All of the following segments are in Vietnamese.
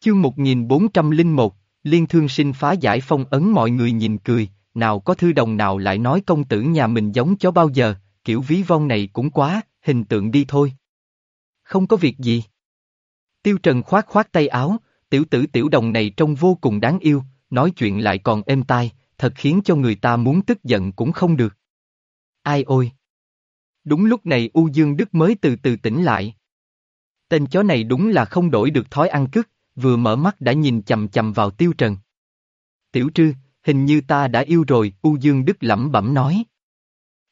Chương 1401, Liên Thương Sinh phá giải phong ấn mọi người nhìn cười, nào có thư đồng nào lại nói công tử nhà mình giống chó bao giờ, kiểu ví von này cũng quá, hình tượng đi thôi. Không có việc gì. Tiêu Trần khoát khoát tay áo, tiểu tử tiểu đồng này trông vô cùng đáng yêu, nói chuyện lại còn êm tai, thật khiến cho người ta muốn tức giận cũng không được. Ai ôi! Đúng lúc này U Dương Đức mới từ từ tỉnh lại. Tên chó này đúng là không đổi được thói ăn cứt, vừa mở mắt đã nhìn chầm chầm vào Tiêu Trần. Tiểu trư, hình như ta đã yêu rồi, U Dương Đức lẩm bẩm nói.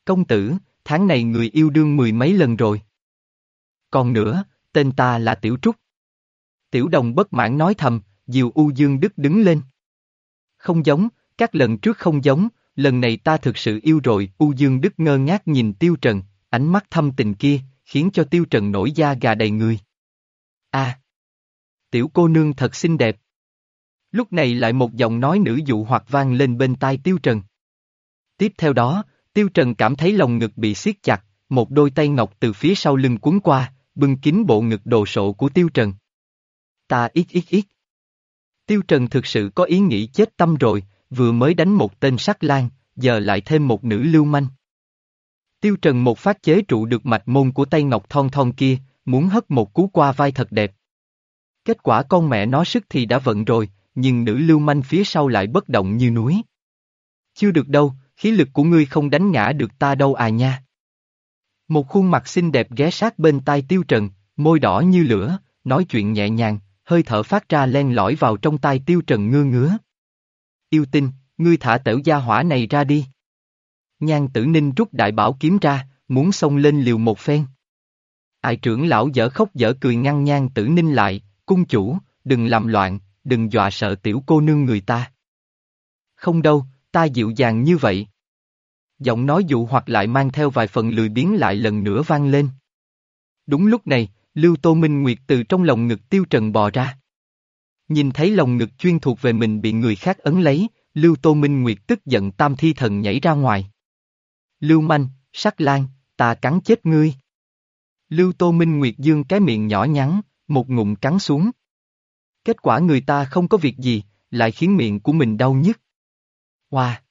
Công tử, tháng này người yêu đương mười mấy lần rồi. Còn nữa, tên ta là Tiểu Trúc. Tiểu đồng bất mãn nói thầm, diều U Dương Đức đứng lên. Không giống, các lần trước không giống, lần này ta thực sự yêu rồi, U Dương Đức ngơ ngác nhìn Tiêu Trần, ánh mắt thâm tình kia, khiến cho Tiêu Trần nổi da gà đầy người. A, Tiểu cô nương thật xinh đẹp. Lúc này lại một giọng nói nữ dụ hoặc vang lên bên tai Tiêu Trần. Tiếp theo đó, Tiêu Trần cảm thấy lòng ngực bị siết chặt, một đôi tay ngọc từ phía sau lưng cuốn qua, bưng kín bộ ngực đồ sộ của Tiêu Trần. Ta ít ít ít. Tiêu Trần thực sự có ý nghĩ chết tâm rồi, vừa mới đánh một tên sắc lang, giờ lại thêm một nữ lưu manh. Tiêu Trần một phát chế trụ được mạch môn của tay ngọc thon thon kia, muốn hất một cú qua vai thật đẹp. Kết quả con mẹ nó sức thì đã vận rồi, nhưng nữ lưu manh phía sau lại bất động như núi. Chưa được đâu, khí lực của ngươi không đánh ngã được ta đâu à nha. Một khuôn mặt xinh đẹp ghé sát bên tai tiêu trần, môi đỏ như lửa, nói chuyện nhẹ nhàng, hơi thở phát ra len lỏi vào trong tai tiêu trần ngơ ngứa. Yêu tinh, ngươi thả tiểu gia hỏa này ra đi. Nhan tử ninh rút đại bảo kiếm ra, muốn xông lên liều một phen. Ai trưởng lão dở khóc dở cười ngăn nhan tử ninh lại, cung chủ, đừng làm loạn, đừng dọa sợ tiểu cô nương người ta. Không đâu, ta dịu dàng như vậy. Giọng nói dụ hoặc lại mang theo vài phần lười biếng lại lần nữa vang lên. Đúng lúc này, Lưu Tô Minh Nguyệt từ trong lòng ngực tiêu trần bò ra. Nhìn thấy lòng ngực chuyên thuộc về mình bị người khác ấn lấy, Lưu Tô Minh Nguyệt tức giận tam thi thần nhảy ra ngoài. Lưu Manh, sắc lan, ta cắn chết ngươi. Lưu Tô Minh Nguyệt dương cái miệng nhỏ nhắn, một ngụm cắn xuống. Kết quả người ta không có việc gì, lại khiến miệng của mình đau nhức. Hoa!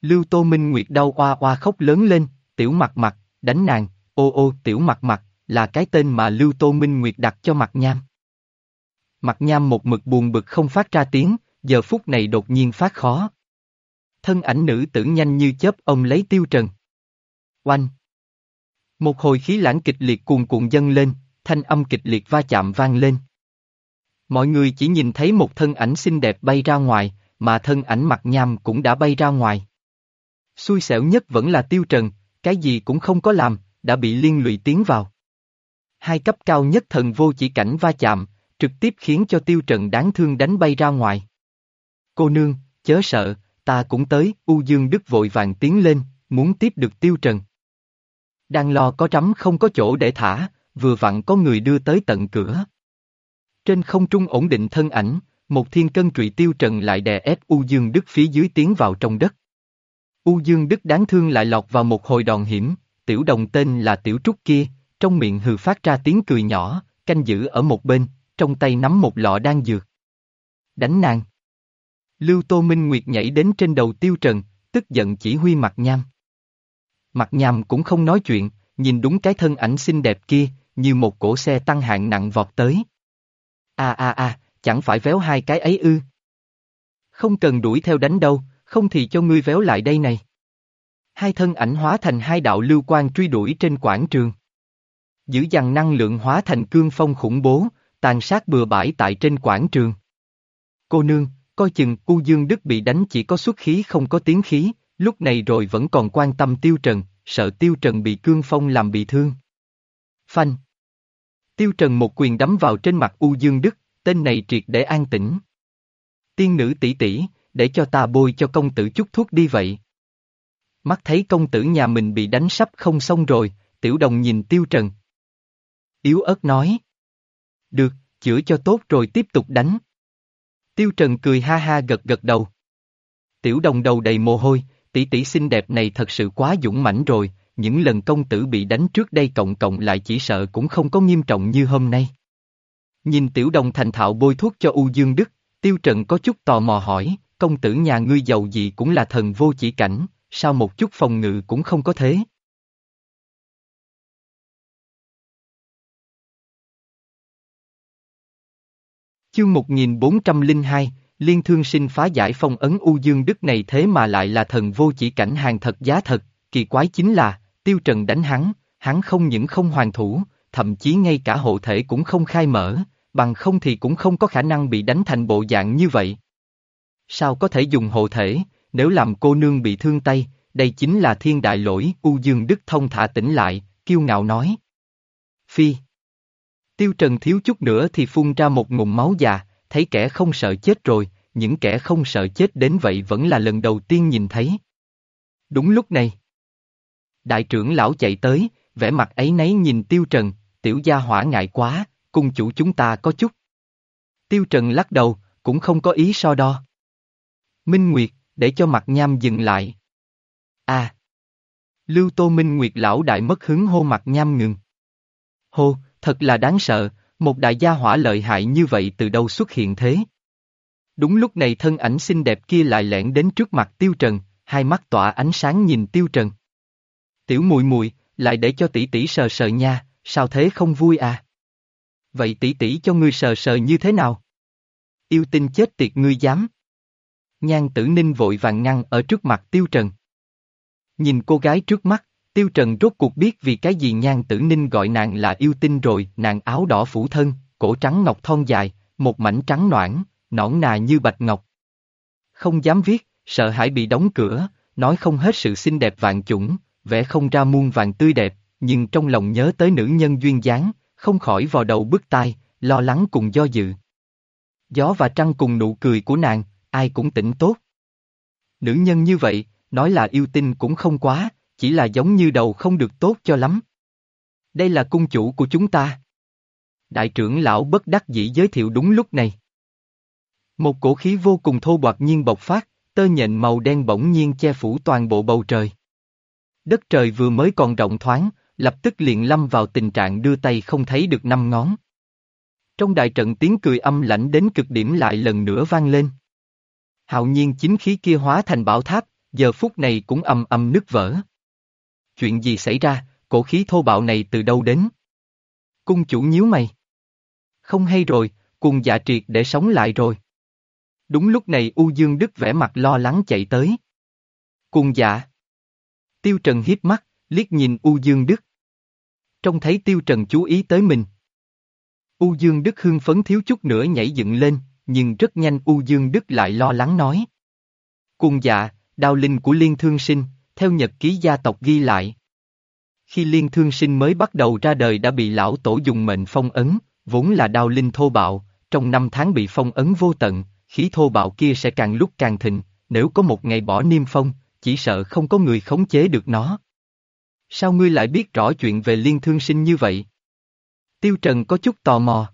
Lưu Tô Minh Nguyệt đau oa oa khóc lớn lên, tiểu mặt mặt, đánh nàng, ô ô tiểu mặt mặt, là cái tên mà Lưu Tô Minh Nguyệt đặt cho mặt nham. Mặt nham một mực buồn bực không phát ra tiếng, giờ phút này đột nhiên phát khó. Thân ảnh nữ tử nhanh như chớp ông lấy tiêu trần. Oanh! Một hồi khí lãng kịch liệt cuồn cuộn dâng lên, thanh âm kịch liệt va chạm vang lên. Mọi người chỉ nhìn thấy một thân ảnh xinh đẹp bay ra ngoài, mà thân ảnh mặt nham cũng đã bay ra ngoài. Xui xẻo nhất vẫn là tiêu trần, cái gì cũng không có làm, đã bị liên lụy tiến vào. Hai cấp cao nhất thần vô chỉ cảnh va chạm, trực tiếp khiến cho tiêu trần đáng thương đánh bay ra ngoài. Cô nương, chớ sợ, ta cũng tới, U Dương Đức vội vàng tiến lên, muốn tiếp được tiêu trần. Đang lo có trắm không có chỗ để thả, vừa vặn có người đưa tới tận cửa. Trên không trung ổn định thân ảnh, một thiên cân trụy tiêu trần lại đè ép U Dương Đức phía dưới tiến vào trong đất. U Dương Đức đáng thương lại lọt vào một hồi đòn hiểm, tiểu đồng tên là tiểu trúc kia, trong miệng hừ phát ra tiếng cười nhỏ, canh giữ ở một bên, trong tay nắm một lọ đan dược. Đánh nàng. Lưu Tô Minh Nguyệt nhảy đến trên đầu tiêu trần, tức giận chỉ huy mặt nham. Mặt nham cũng không nói chuyện, nhìn đúng cái thân ảnh xinh đẹp kia, như một cổ xe tăng hạng nặng vọt tới. A a a, chẳng phải véo hai cái ấy ư. Không cần đuổi theo đánh đâu, không thì cho ngươi véo lại đây này. Hai thân ảnh hóa thành hai đạo lưu quan truy đuổi trên quảng trường. Giữ dằn năng lượng hóa thành cương phong khủng bố, tàn sát bừa bãi tại trên quảng trường. Cô nương, coi chừng U Dương Đức bị đánh chỉ có xuất khí không có tiếng khí, lúc này rồi vẫn còn quan tâm Tiêu Trần, sợ Tiêu Trần bị cương phong làm bị thương. Phanh. Tiêu Trần một quyền đấm vào trên mặt U Dương Đức, tên này triệt để an tĩnh. Tiên nữ tỷ tỷ, để cho ta bôi cho công tử chút thuốc đi vậy. Mắt thấy công tử nhà mình bị đánh sắp không xong rồi, tiểu đồng nhìn Tiêu Trần. Yếu ớt nói. Được, chữa cho tốt rồi tiếp tục đánh. Tiêu Trần cười ha ha gật gật đầu. Tiểu đồng đầu đầy mồ hôi, tỷ tỷ xinh đẹp này thật sự quá dũng mãnh rồi, những lần công tử bị đánh trước đây cộng cộng lại chỉ sợ cũng không có nghiêm trọng như hôm nay. Nhìn tiểu đồng thành thạo bôi thuốc cho U Dương Đức, Tiêu Trần có chút tò mò hỏi, công tử nhà ngươi giàu gì cũng là thần vô chỉ cảnh, sao một chút phòng ngự cũng không có thế? Chương 1402, Liên Thương Sinh phá giải phong ấn U Dương Đức này thế mà lại là thần vô chỉ cảnh hàng thật giá thật, kỳ quái chính là, Tiêu Trần đánh hắn, hắn không những không hoàn thủ, thậm chí ngay cả hộ thể cũng không khai mở, bằng không thì cũng không có khả năng bị đánh thành bộ dạng như vậy. Sao có thể dùng hộ thể, nếu làm cô nương bị thương tay, đây chính là thiên đại lỗi, U Dương Đức thông thả tỉnh lại, kiêu ngạo nói. Phi. Tiêu Trần thiếu chút nữa thì phun ra một ngụm máu già, thấy kẻ không sợ chết rồi, những kẻ không sợ chết đến vậy vẫn là lần đầu tiên nhìn thấy. Đúng lúc này. Đại trưởng lão chạy tới, vẻ mặt ấy nấy nhìn Tiêu Trần, tiểu gia hỏa ngại quá, cung chủ chúng ta có chút. Tiêu Trần lắc đầu, cũng không có ý so đo. Minh Nguyệt, để cho mặt nham dừng lại. À! Lưu Tô Minh Nguyệt lão đại mất hứng hô mặt nham ngừng. Hô, thật là đáng sợ, một đại gia hỏa lợi hại như vậy từ đâu xuất hiện thế? Đúng lúc này thân ảnh xinh đẹp kia lại lẻn đến trước mặt Tiêu Trần, hai mắt tỏa ánh sáng nhìn Tiêu Trần. Tiểu mùi mùi, lại để cho tỷ tỷ sờ sờ nha, sao thế không vui à? Vậy tỷ tỷ cho ngươi sờ sờ như thế nào? Yêu tinh chết tiệt ngươi dám. Nhan tử ninh vội vàng ngăn ở trước mặt Tiêu Trần. Nhìn cô gái trước mắt, Tiêu Trần rốt cuộc biết vì cái gì nhan tử ninh gọi nàng là yêu tinh rồi, nàng áo đỏ phủ thân, cổ trắng ngọc thon dài, một mảnh trắng noãn, nõn nà như bạch ngọc. Không dám viết, sợ hãi bị đóng cửa, nói không hết sự xinh đẹp vạn chủng, vẽ không ra muôn vàng tươi đẹp, nhưng trong lòng nhớ tới nữ nhân duyên dáng, không khỏi vào đầu bức tai, lo lắng cùng do dự. Gió và trăng cùng nụ cười của nàng, ai cũng tỉnh tốt. Nữ nhân như vậy, nói là yêu tinh cũng không quá, chỉ là giống như đầu không được tốt cho lắm. Đây là cung chủ của chúng ta. Đại trưởng lão bất đắc dĩ giới thiệu đúng lúc này. Một cổ khí vô cùng thô bạc nhiên bộc phát, tơ nhện màu đen bỗng nhiên che phủ toàn bộ bầu trời. Đất trời vừa mới còn rộng thoáng, lập tức liền lâm vào tình trạng đưa tay không thấy được năm ngón. Trong đại trận tiếng cười âm lãnh đến cực điểm lại lần nữa vang lên. Hạo nhiên chính khí kia hóa thành bảo tháp, giờ phút này cũng âm âm nứt vỡ. Chuyện gì xảy ra, cổ khí thô bạo này từ đâu đến? Cung chủ nhíu mày. Không hay rồi, cùng dạ triệt để sống lại rồi. Đúng lúc này U Dương Đức vẻ mặt lo lắng chạy tới. Cùng dạ. Tiêu Trần hiếp mắt, liếc nhìn U Dương Đức. Trông thấy Tiêu Trần chú ý tới mình. U Dương Đức hương phấn thiếu chút nữa nhảy dựng lên, nhưng rất nhanh U Dương Đức lại lo lắng nói. Cùng dạ, đao linh của Liên Thương Sinh, theo nhật ký gia tộc ghi lại. Khi Liên Thương Sinh mới bắt đầu ra đời đã bị lão tổ dùng mệnh phong ấn, vốn là đao linh thô bạo, trong năm tháng bị phong ấn vô tận, khí thô bạo kia sẽ càng lúc càng thịnh, nếu có một ngày bỏ niêm phong, chỉ sợ không có người khống chế được nó. Sao ngươi lại biết rõ chuyện về liên thương sinh như vậy? Tiêu Trần có chút tò mò.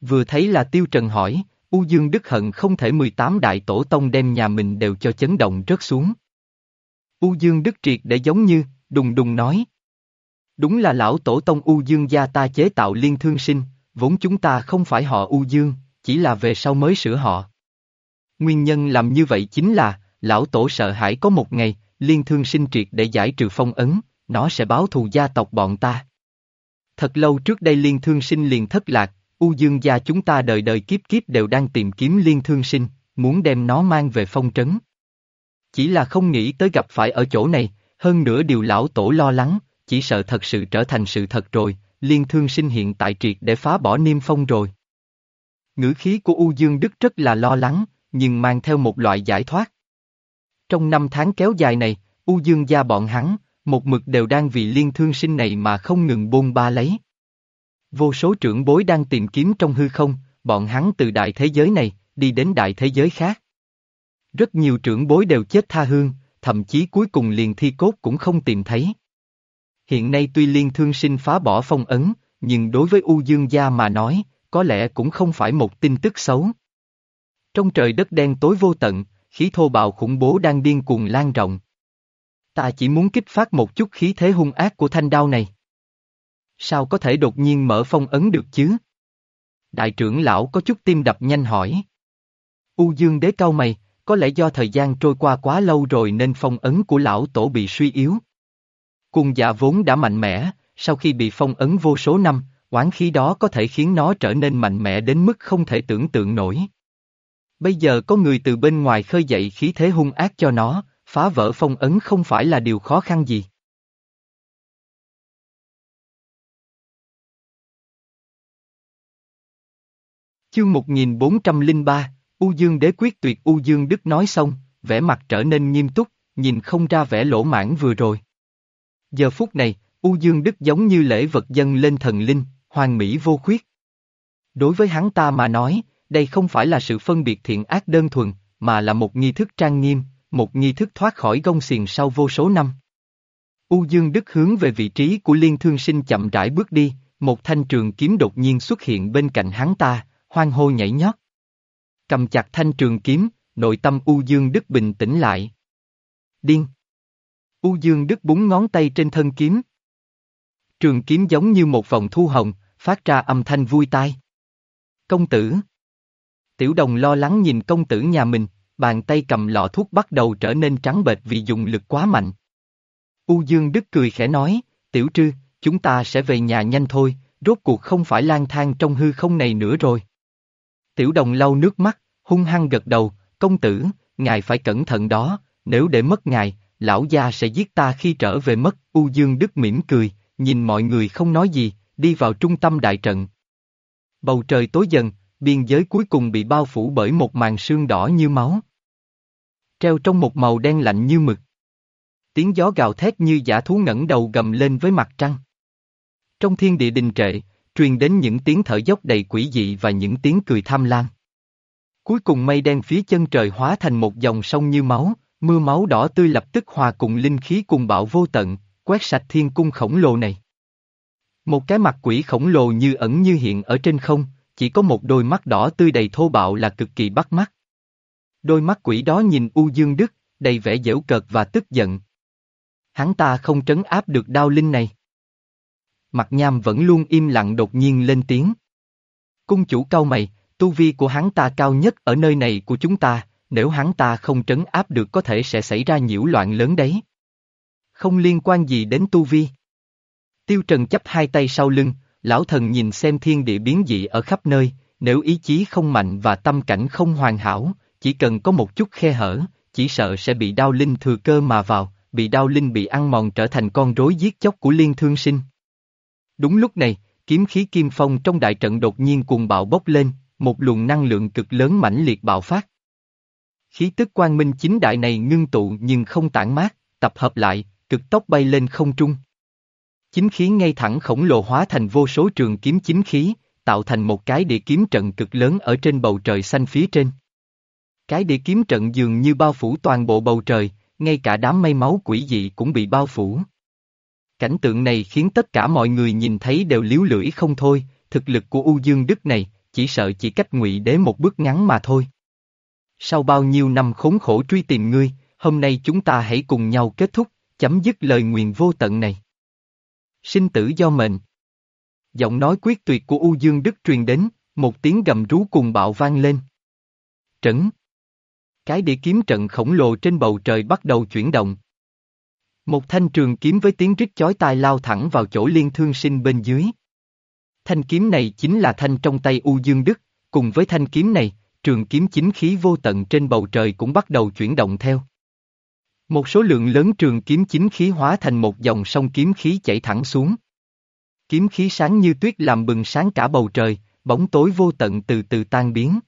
Vừa thấy là Tiêu Trần hỏi, U Dương Đức Hận không thể 18 đại tổ tông đem nhà mình đều cho chấn động rớt xuống. U Dương Đức Triệt để giống như, đùng đùng nói. Đúng là lão tổ tông U Dương gia ta chế tạo liên thương sinh, vốn chúng ta không phải họ U Dương, chỉ là về sau mới sửa họ. Nguyên nhân làm như vậy chính là, lão tổ sợ hãi có một ngày, liên thương sinh triệt để giải trừ phong ấn, nó sẽ báo thù gia tộc bọn ta. Thật lâu trước đây liên thương sinh liền thất lạc, U Dương gia chúng ta đời đời kiếp kiếp đều đang tìm kiếm liên thương sinh, muốn đem nó mang về phong trấn. Chỉ là không nghĩ tới gặp phải ở chỗ này, hơn nữa điều lão tổ lo lắng, chỉ sợ thật sự trở thành sự thật rồi, liên thương sinh hiện tại triệt để phá bỏ niêm phong rồi. Ngữ khí của U Dương Đức rất là lo lắng, nhưng mang theo một loại giải thoát. Trong năm tháng kéo dài này, U Dương gia bọn hắn, một mực đều đang vì liên thương sinh này mà không ngừng bôn ba lấy. Vô số trưởng bối đang tìm kiếm trong hư không, bọn hắn từ đại thế giới này, đi đến đại thế giới khác. Rất nhiều trưởng bối đều chết tha hương, thậm chí cuối cùng liền thi cốt cũng không tìm thấy. Hiện nay tuy liên thương sinh phá bỏ phong ấn, nhưng đối với U Dương gia mà nói, có lẽ cũng không phải một tin tức xấu. Trong trời đất đen tối vô tận, khí thô bạo khủng bố đang điên cuồng lan rộng. Ta chỉ muốn kích phát một chút khí thế hung ác của thanh đao này. Sao có thể đột nhiên mở phong ấn được chứ? Đại trưởng lão có chút tim đập nhanh hỏi. U Dương đế cao mày, có lẽ do thời gian trôi qua quá lâu rồi nên phong ấn của lão tổ bị suy yếu. Cùng dạ vốn đã mạnh mẽ, sau khi bị phong ấn vô số năm, oán khí đó có thể khiến nó trở nên mạnh mẽ đến mức không thể tưởng tượng nổi. Bây giờ có người từ bên ngoài khơi dậy khí thế hung ác cho nó, phá vỡ phong ấn không phải là điều khó khăn gì. Chương 1403, U Dương Đế quyết tuyệt U Dương Đức nói xong, vẻ mặt trở nên nghiêm túc, nhìn không ra vẻ lỗ mãn vừa rồi. Giờ phút này, U Dương Đức giống như lễ vật dân lên thần linh, hoàn mỹ vô khuyết. Đối với hắn ta mà nói, đây không phải là sự phân biệt thiện ác đơn thuần, mà là một nghi thức trang nghiêm, một nghi thức thoát khỏi gông xiềng sau vô số năm. U Dương Đức hướng về vị trí của Liên Thương Sinh chậm rãi bước đi, một thanh trường kiếm đột nhiên xuất hiện bên cạnh hắn ta, hoang hô nhảy nhót. Cầm chặt thanh trường kiếm, nội tâm U Dương Đức bình tĩnh lại. Điên! U Dương Đức búng ngón tay trên thân kiếm. Trường kiếm giống như một vòng thu hồng, phát ra âm thanh vui tai. Công tử! Tiểu đồng lo lắng nhìn công tử nhà mình, bàn tay cầm lọ thuốc bắt đầu trở nên trắng bệch vì dùng lực quá mạnh. U Dương Đức cười khẽ nói, tiểu trư, chúng ta sẽ về nhà nhanh thôi, rốt cuộc không phải lang thang trong hư không này nữa rồi. Tiểu đồng lau nước mắt, hung hăng gật đầu, công tử, ngài phải cẩn thận đó, nếu để mất ngài, lão gia sẽ giết ta khi trở về mất. U Dương Đức mỉm cười, nhìn mọi người không nói gì, đi vào trung tâm đại trận. Bầu trời tối dần, biên giới cuối cùng bị bao phủ bởi một màn sương đỏ như máu. Treo trong một màu đen lạnh như mực. Tiếng gió gào thét như giả thú ngẩng đầu gầm lên với mặt trăng. Trong thiên địa đình trệ, truyền đến những tiếng thở dốc đầy quỷ dị và những tiếng cười tham lam. Cuối cùng mây đen phía chân trời hóa thành một dòng sông như máu, mưa máu đỏ tươi lập tức hòa cùng linh khí cùng bão vô tận, quét sạch thiên cung khổng lồ này. Một cái mặt quỷ khổng lồ như ẩn như hiện ở trên không, chỉ có một đôi mắt đỏ tươi đầy thô bạo là cực kỳ bắt mắt. Đôi mắt quỷ đó nhìn U Dương Đức, đầy vẻ dễu cợt và tức giận. Hắn ta không trấn áp được đao linh này. Mặt nham vẫn luôn im lặng đột nhiên lên tiếng. Cung chủ cao mày, tu vi của hắn ta cao nhất ở nơi này của chúng ta, nếu hắn ta không trấn áp được có thể sẽ xảy ra nhiễu loạn lớn đấy. Không liên quan gì đến tu vi. Tiêu Trần chấp hai tay sau lưng, lão thần nhìn xem thiên địa biến dị ở khắp nơi, nếu ý chí không mạnh và tâm cảnh không hoàn hảo, chỉ cần có một chút khe hở, chỉ sợ sẽ bị đao linh thừa cơ mà vào, bị đao linh bị ăn mòn trở thành con rối giết chóc của liên thương sinh. Đúng lúc này, kiếm khí kim phong trong đại trận đột nhiên cuồng bạo bốc lên, một luồng năng lượng cực lớn mãnh liệt bạo phát. Khí tức quang minh chính đại này ngưng tụ nhưng không tản mát, tập hợp lại, cực tốc bay lên không trung. Chính khí ngay thẳng khổng lồ hóa thành vô số trường kiếm chính khí, tạo thành một cái địa kiếm trận cực lớn ở trên bầu trời xanh phía trên. Cái địa kiếm trận dường như bao phủ toàn bộ bầu trời, ngay cả đám mây máu quỷ dị cũng bị bao phủ. Cảnh tượng này khiến tất cả mọi người nhìn thấy đều liếu lưỡi không thôi, thực lực của U Dương Đức này, chỉ sợ chỉ cách ngụy đế một bước ngắn mà thôi. Sau bao nhiêu năm khốn khổ truy tìm ngươi, hôm nay chúng ta hãy cùng nhau kết thúc, chấm dứt lời nguyền vô tận này. Sinh tử do mệnh. Giọng nói quyết tuyệt của U Dương Đức truyền đến, một tiếng gầm rú cùng bạo vang lên. Trấn. Cái địa kiếm trận khổng lồ trên bầu trời bắt đầu chuyển động. Một thanh trường kiếm với tiếng rít chói tai lao thẳng vào chỗ liên thương sinh bên dưới. Thanh kiếm này chính là thanh trong tay U Dương Đức, cùng với thanh kiếm này, trường kiếm chính khí vô tận trên bầu trời cũng bắt đầu chuyển động theo. Một số lượng lớn trường kiếm chính khí hóa thành một dòng sông kiếm khí chảy thẳng xuống. Kiếm khí sáng như tuyết làm bừng sáng cả bầu trời, bóng tối vô tận từ từ tan biến.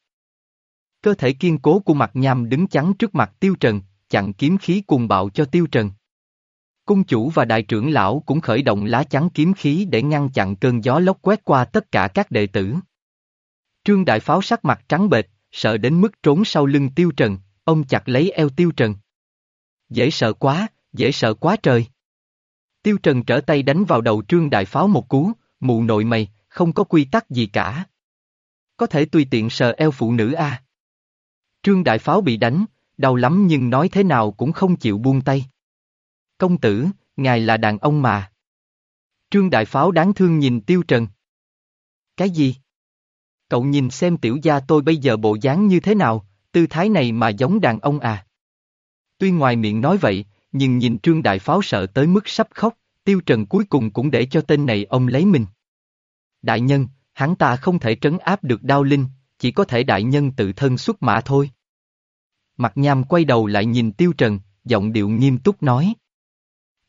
Cơ thể kiên cố của mặt nham đứng chắn trước mặt tiêu trần, chặn kiếm khí cùng bạo cho tiêu trần. Cung chủ và đại trưởng lão cũng khởi động lá chắn kiếm khí để ngăn chặn cơn gió lốc quét qua tất cả các đệ tử. Trương đại pháo sắc mặt trắng bệch, sợ đến mức trốn sau lưng tiêu trần, ông chặt lấy eo tiêu trần. Dễ sợ quá, dễ sợ quá trời. Tiêu trần trở tay đánh vào đầu trương đại pháo một cú, mụ nội mày, không có quy tắc gì cả. Có thể tùy tiện sờ eo phụ nữ a. À. Trương đại pháo bị đánh, đau lắm nhưng nói thế nào cũng không chịu buông tay. Công tử, ngài là đàn ông mà. Trương đại pháo đáng thương nhìn tiêu trần. Cái gì? Cậu nhìn xem tiểu gia tôi bây giờ bộ dáng như thế nào, tư thái này mà giống đàn ông à. Tuy ngoài miệng nói vậy, nhưng nhìn Trương Đại Pháo sợ tới mức sắp khóc, Tiêu Trần cuối cùng cũng để cho tên này ông lấy mình. Đại nhân, hắn ta không thể trấn áp được đao linh, chỉ có thể đại nhân tự thân xuất mã thôi. Mặt nham quay đầu lại nhìn Tiêu Trần, giọng điệu nghiêm túc nói.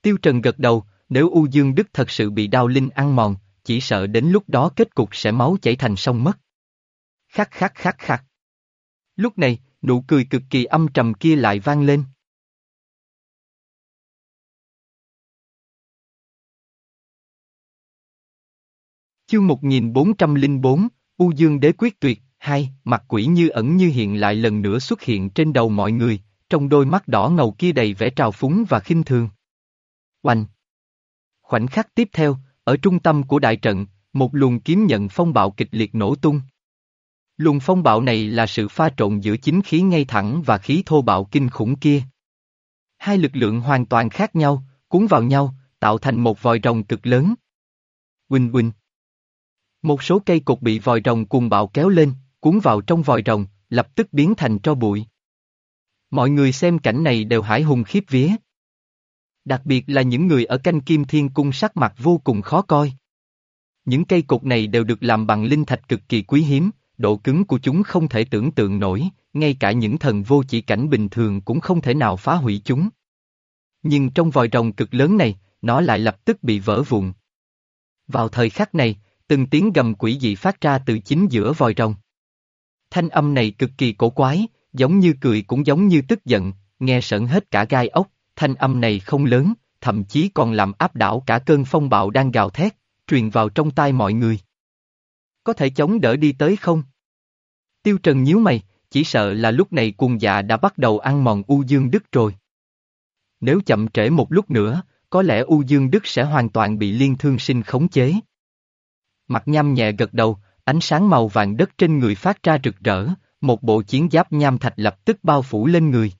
Tiêu Trần gật đầu, nếu U Dương Đức thật sự bị đao linh ăn mòn, chỉ sợ đến lúc đó kết cục sẽ máu chảy thành sông mất. Khắc khắc khắc khắc. Lúc này, nụ cười cực kỳ âm trầm kia lại vang lên. Chương 1404, U Dương Đế Quyết Tuyệt, hai, mặt quỷ như ẩn như hiện lại lần nữa xuất hiện trên đầu mọi người, trong đôi mắt đỏ ngầu kia đầy vẻ trào phúng và khinh thường. Oanh! Khoảnh khắc tiếp theo, ở trung tâm của đại trận, một luồng kiếm nhận phong bạo kịch liệt nổ tung. Luồng phong bạo này là sự pha trộn giữa chính khí ngay thẳng và khí thô bạo kinh khủng kia. Hai lực lượng hoàn toàn khác nhau, cuốn vào nhau, tạo thành một vòi rồng cực lớn. Quỳnh quỳnh. Một số cây cột bị vòi rồng cuồng bạo kéo lên, cuốn vào trong vòi rồng, lập tức biến thành tro bụi. Mọi người xem cảnh này đều hải hùng khiếp vía. Đặc biệt là những người ở canh kim thiên cung sắc mặt vô cùng khó coi. Những cây cột này đều được làm bằng linh thạch cực kỳ quý hiếm, độ cứng của chúng không thể tưởng tượng nổi, ngay cả những thần vô chỉ cảnh bình thường cũng không thể nào phá hủy chúng. Nhưng trong vòi rồng cực lớn này, nó lại lập tức bị vỡ vụn. Vào thời khắc này, từng tiếng gầm quỷ dị phát ra từ chính giữa vòi rồng. Thanh âm này cực kỳ cổ quái, giống như cười cũng giống như tức giận, nghe sợn hết cả gai ốc, thanh âm này không lớn, thậm chí còn làm áp đảo cả cơn phong bạo đang gào thét, truyền vào trong tai mọi người. Có thể chống đỡ đi tới không? Tiêu Trần nhíu mày, chỉ sợ là lúc này cuồng dạ đã bắt đầu ăn mòn U Dương Đức rồi. Nếu chậm trễ một lúc nữa, có lẽ U Dương Đức sẽ hoàn toàn bị liên thương sinh khống chế. Mặt nham nhẹ gật đầu, ánh sáng màu vàng đất trên người phát ra rực rỡ, một bộ chiến giáp nham thạch lập tức bao phủ lên người.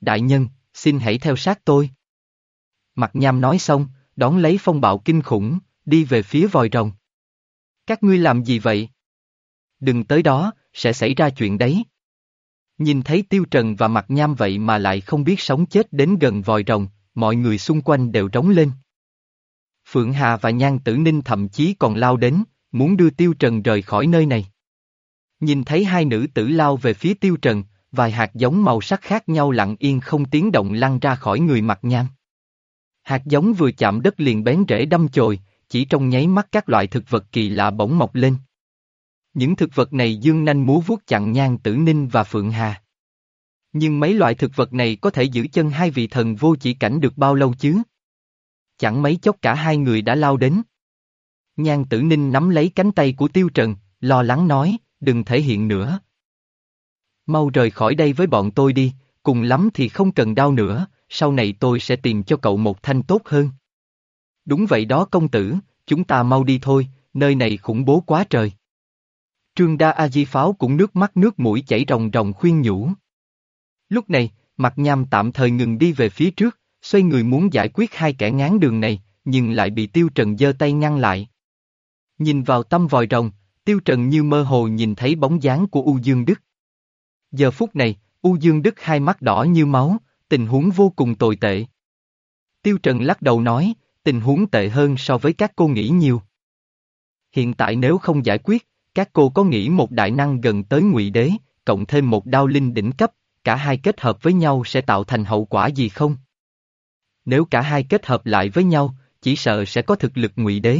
Đại nhân, xin hãy theo sát tôi. Mặt nham nói xong, đón lấy phong bạo kinh khủng, đi về phía vòi rồng. Các ngươi làm gì vậy? Đừng tới đó, sẽ xảy ra chuyện đấy. Nhìn thấy tiêu trần và mặt nham vậy mà lại không biết sống chết đến gần vòi rồng, mọi người xung quanh đều trống lên. Phượng Hà và Nhan Tử Ninh thậm chí còn lao đến, muốn đưa tiêu trần rời khỏi nơi này. Nhìn thấy hai nữ tử lao về phía tiêu trần, vài hạt giống màu sắc khác nhau lặng yên không tiếng động lăn ra khỏi người mặt nham. Hạt giống vừa chạm đất liền bén rễ đâm chồi, chỉ trong nháy mắt các loại thực vật kỳ lạ bỗng mọc lên. Những thực vật này dương nanh múa vuốt chặn nhan tử ninh và phượng hà. Nhưng mấy loại thực vật này có thể giữ chân hai vị thần vô chỉ cảnh được bao lâu chứ? Chẳng mấy chốc cả hai người đã lao đến. Nhan tử ninh nắm lấy cánh tay của tiêu trần, lo lắng nói, đừng thể hiện nữa. Mau rời khỏi đây với bọn tôi đi, cùng lắm thì không cần đau nữa, sau này tôi sẽ tìm cho cậu một thanh tốt hơn. Đúng vậy đó công tử, chúng ta mau đi thôi, nơi này khủng bố quá trời. Trương Đa A Di Pháo cũng nước mắt nước mũi chảy ròng ròng khuyên nhủ. Lúc này, mặt nham tạm thời ngừng đi về phía trước, xoay người muốn giải quyết hai kẻ ngán đường này, nhưng lại bị Tiêu Trần giơ tay ngăn lại. Nhìn vào tâm vòi rồng, Tiêu Trần như mơ hồ nhìn thấy bóng dáng của U Dương Đức. Giờ phút này, U Dương Đức hai mắt đỏ như máu, tình huống vô cùng tồi tệ. Tiêu Trần lắc đầu nói, tình huống tệ hơn so với các cô nghĩ nhiều. Hiện tại nếu không giải quyết, các cô có nghĩ một đại năng gần tới ngụy đế, cộng thêm một đao linh đỉnh cấp, cả hai kết hợp với nhau sẽ tạo thành hậu quả gì không? Nếu cả hai kết hợp lại với nhau, chỉ sợ sẽ có thực lực ngụy đế.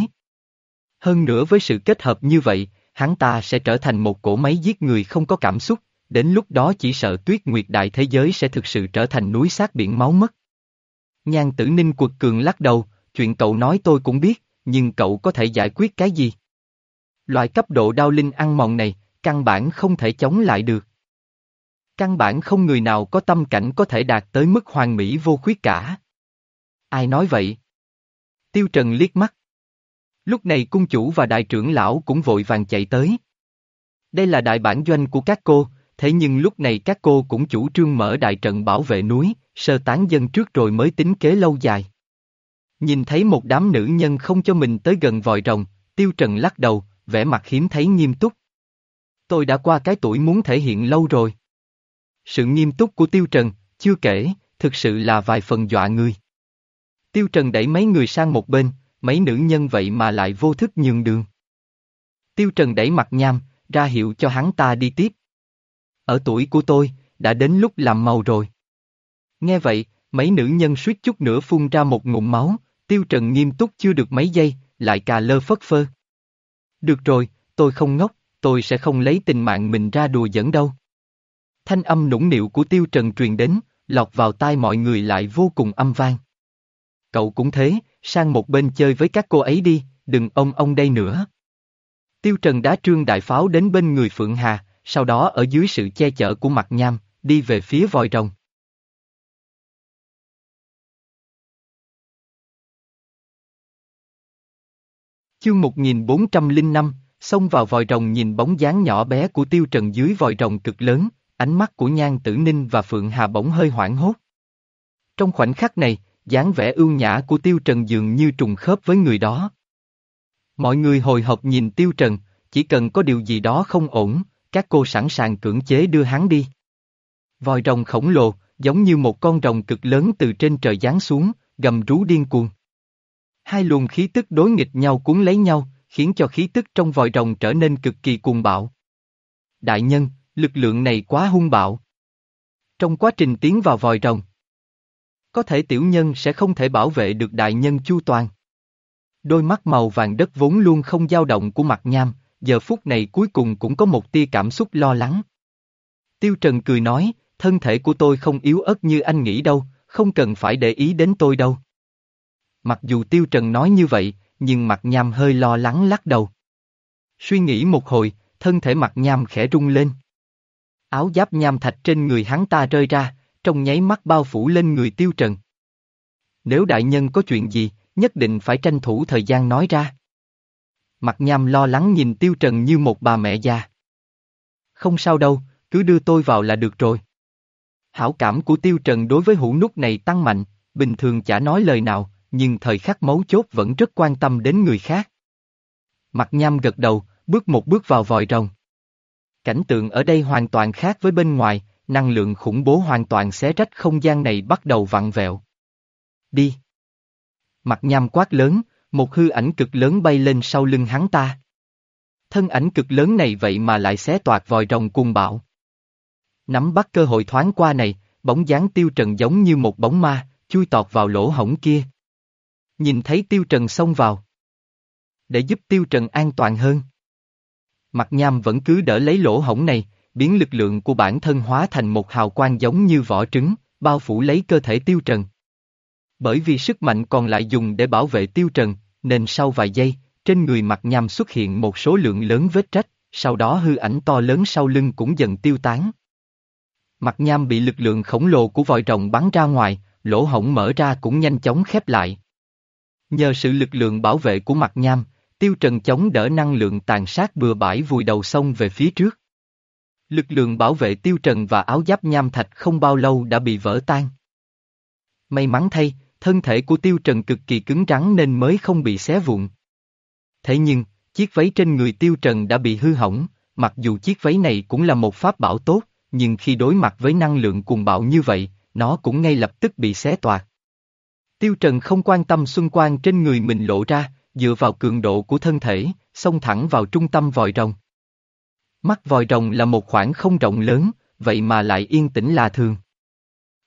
Hơn nữa với sự kết hợp như vậy, hắn ta sẽ trở thành một cỗ máy giết người không có cảm xúc, đến lúc đó chỉ sợ tuyết nguyệt đại thế giới sẽ thực sự trở thành núi sát biển máu mất. Nhan tử ninh quật cường lắc đầu, chuyện cậu nói tôi cũng biết, nhưng cậu có thể giải quyết cái gì? Loại cấp độ đao linh ăn mòn này, căn bản không thể chống lại được. Căn bản không người nào có tâm cảnh có thể đạt tới mức hoàn mỹ vô khuyết cả. Ai nói vậy? Tiêu Trần liếc mắt. Lúc này cung chủ và đại trưởng lão cũng vội vàng chạy tới. Đây là đại bản doanh của các cô, thế nhưng lúc này các cô cũng chủ trương mở đại trận bảo vệ núi, sơ tán dân trước rồi mới tính kế lâu dài. Nhìn thấy một đám nữ nhân không cho mình tới gần vòi rồng, tiêu trần lắc đầu, vẻ mặt hiếm thấy nghiêm túc. Tôi đã qua cái tuổi muốn thể hiện lâu rồi. Sự nghiêm túc của Tiêu Trần, chưa kể, thực sự là vài phần dọa người. Tiêu Trần đẩy mấy người sang một bên, mấy nữ nhân vậy mà lại vô thức nhường đường. Tiêu Trần đẩy mặt nham, ra hiệu cho hắn ta đi tiếp. Ở tuổi của tôi, đã đến lúc làm màu rồi. Nghe vậy, mấy nữ nhân suýt chút nữa phun ra một ngụm máu, Tiêu Trần nghiêm túc chưa được mấy giây, lại cà lơ phất phơ. Được rồi, tôi không ngốc, tôi sẽ không lấy tình mạng mình ra đùa giỡn đâu. Thanh âm nũng nịu của Tiêu Trần truyền đến, lọt vào tai mọi người lại vô cùng âm vang. Cậu cũng thế, sang một bên chơi với các cô ấy đi, đừng ông ông đây nữa. Tiêu Trần đá trương đại pháo đến bên người Phượng Hà, sau đó ở dưới sự che chở của mặt nham, đi về phía vòi rồng. Chương 1405, xông vào vòi rồng nhìn bóng dáng nhỏ bé của Tiêu Trần dưới vòi rồng cực lớn, ánh mắt của Nhan Tử Ninh và Phượng Hà bỗng hơi hoảng hốt. Trong khoảnh khắc này, dáng vẻ ưu nhã của Tiêu Trần dường như trùng khớp với người đó. Mọi người hồi hộp nhìn Tiêu Trần, chỉ cần có điều gì đó không ổn, các cô sẵn sàng cưỡng chế đưa hắn đi. Vòi rồng khổng lồ, giống như một con rồng cực lớn từ trên trời giáng xuống, gầm rú điên cuồng. Hai luồng khí tức đối nghịch nhau cuốn lấy nhau, khiến cho khí tức trong vòi rồng trở nên cực kỳ cuồng bạo. Đại nhân, lực lượng này quá hung bạo. Trong quá trình tiến vào vòi rồng, có thể tiểu nhân sẽ không thể bảo vệ được đại nhân chu toàn. Đôi mắt màu vàng đất vốn luôn không dao động của mặt nham, giờ phút này cuối cùng cũng có một tia cảm xúc lo lắng. Tiêu Trần cười nói, thân thể của tôi không yếu ớt như anh nghĩ đâu, không cần phải để ý đến tôi đâu. Mặc dù Tiêu Trần nói như vậy, nhưng mặt nham hơi lo lắng lắc đầu. Suy nghĩ một hồi, thân thể mặt nham khẽ rung lên. Áo giáp nham thạch trên người hắn ta rơi ra, trong nháy mắt bao phủ lên người Tiêu Trần. Nếu đại nhân có chuyện gì, nhất định phải tranh thủ thời gian nói ra. Mặt nham lo lắng nhìn Tiêu Trần như một bà mẹ già. Không sao đâu, cứ đưa tôi vào là được rồi. Hảo cảm của Tiêu Trần đối với hũ nút này tăng mạnh, bình thường chả nói lời nào, nhưng thời khắc mấu chốt vẫn rất quan tâm đến người khác. Mặt nham gật đầu, bước một bước vào vòi rồng. Cảnh tượng ở đây hoàn toàn khác với bên ngoài, năng lượng khủng bố hoàn toàn xé rách không gian này bắt đầu vặn vẹo. Đi! Mặt nham quát lớn, một hư ảnh cực lớn bay lên sau lưng hắn ta. Thân ảnh cực lớn này vậy mà lại xé toạc vòi rồng cuồng bạo. Nắm bắt cơ hội thoáng qua này, bóng dáng tiêu trần giống như một bóng ma, chui tọt vào lỗ hổng kia. Nhìn thấy tiêu trần xông vào. Để giúp tiêu trần an toàn hơn. Mặt nham vẫn cứ đỡ lấy lỗ hổng này, biến lực lượng của bản thân hóa thành một hào quang giống như vỏ trứng, bao phủ lấy cơ thể tiêu trần. Bởi vì sức mạnh còn lại dùng để bảo vệ tiêu trần, nên sau vài giây, trên người mặt nhằm xuất hiện một số lượng lớn vết rách, sau đó hư ảnh to lớn sau lưng cũng dần tiêu tán. Mặt nham bị lực lượng khổng lồ của vòi rồng bắn ra ngoài, lỗ hổng mở ra cũng nhanh chóng khép lại. Nhờ sự lực lượng bảo vệ của mặt nham, tiêu trần chống đỡ năng lượng tàn sát bừa bãi vùi đầu sông về phía trước. Lực lượng bảo vệ tiêu trần và áo giáp nham thạch không bao lâu đã bị vỡ tan. May mắn thay, thân thể của tiêu trần cực kỳ cứng rắn nên mới không bị xé vụn. Thế nhưng, chiếc váy trên người tiêu trần đã bị hư hỏng, mặc dù chiếc váy này cũng là một pháp bảo tốt, nhưng khi đối mặt với năng lượng cuồng bạo như vậy, nó cũng ngay lập tức bị xé toạc. Tiêu Trần không quan tâm xung quanh trên người mình lộ ra, dựa vào cường độ của thân thể, xông thẳng vào trung tâm vòi rồng. Mắt vòi rồng là một khoảng không rộng lớn, vậy mà lại yên tĩnh là thường.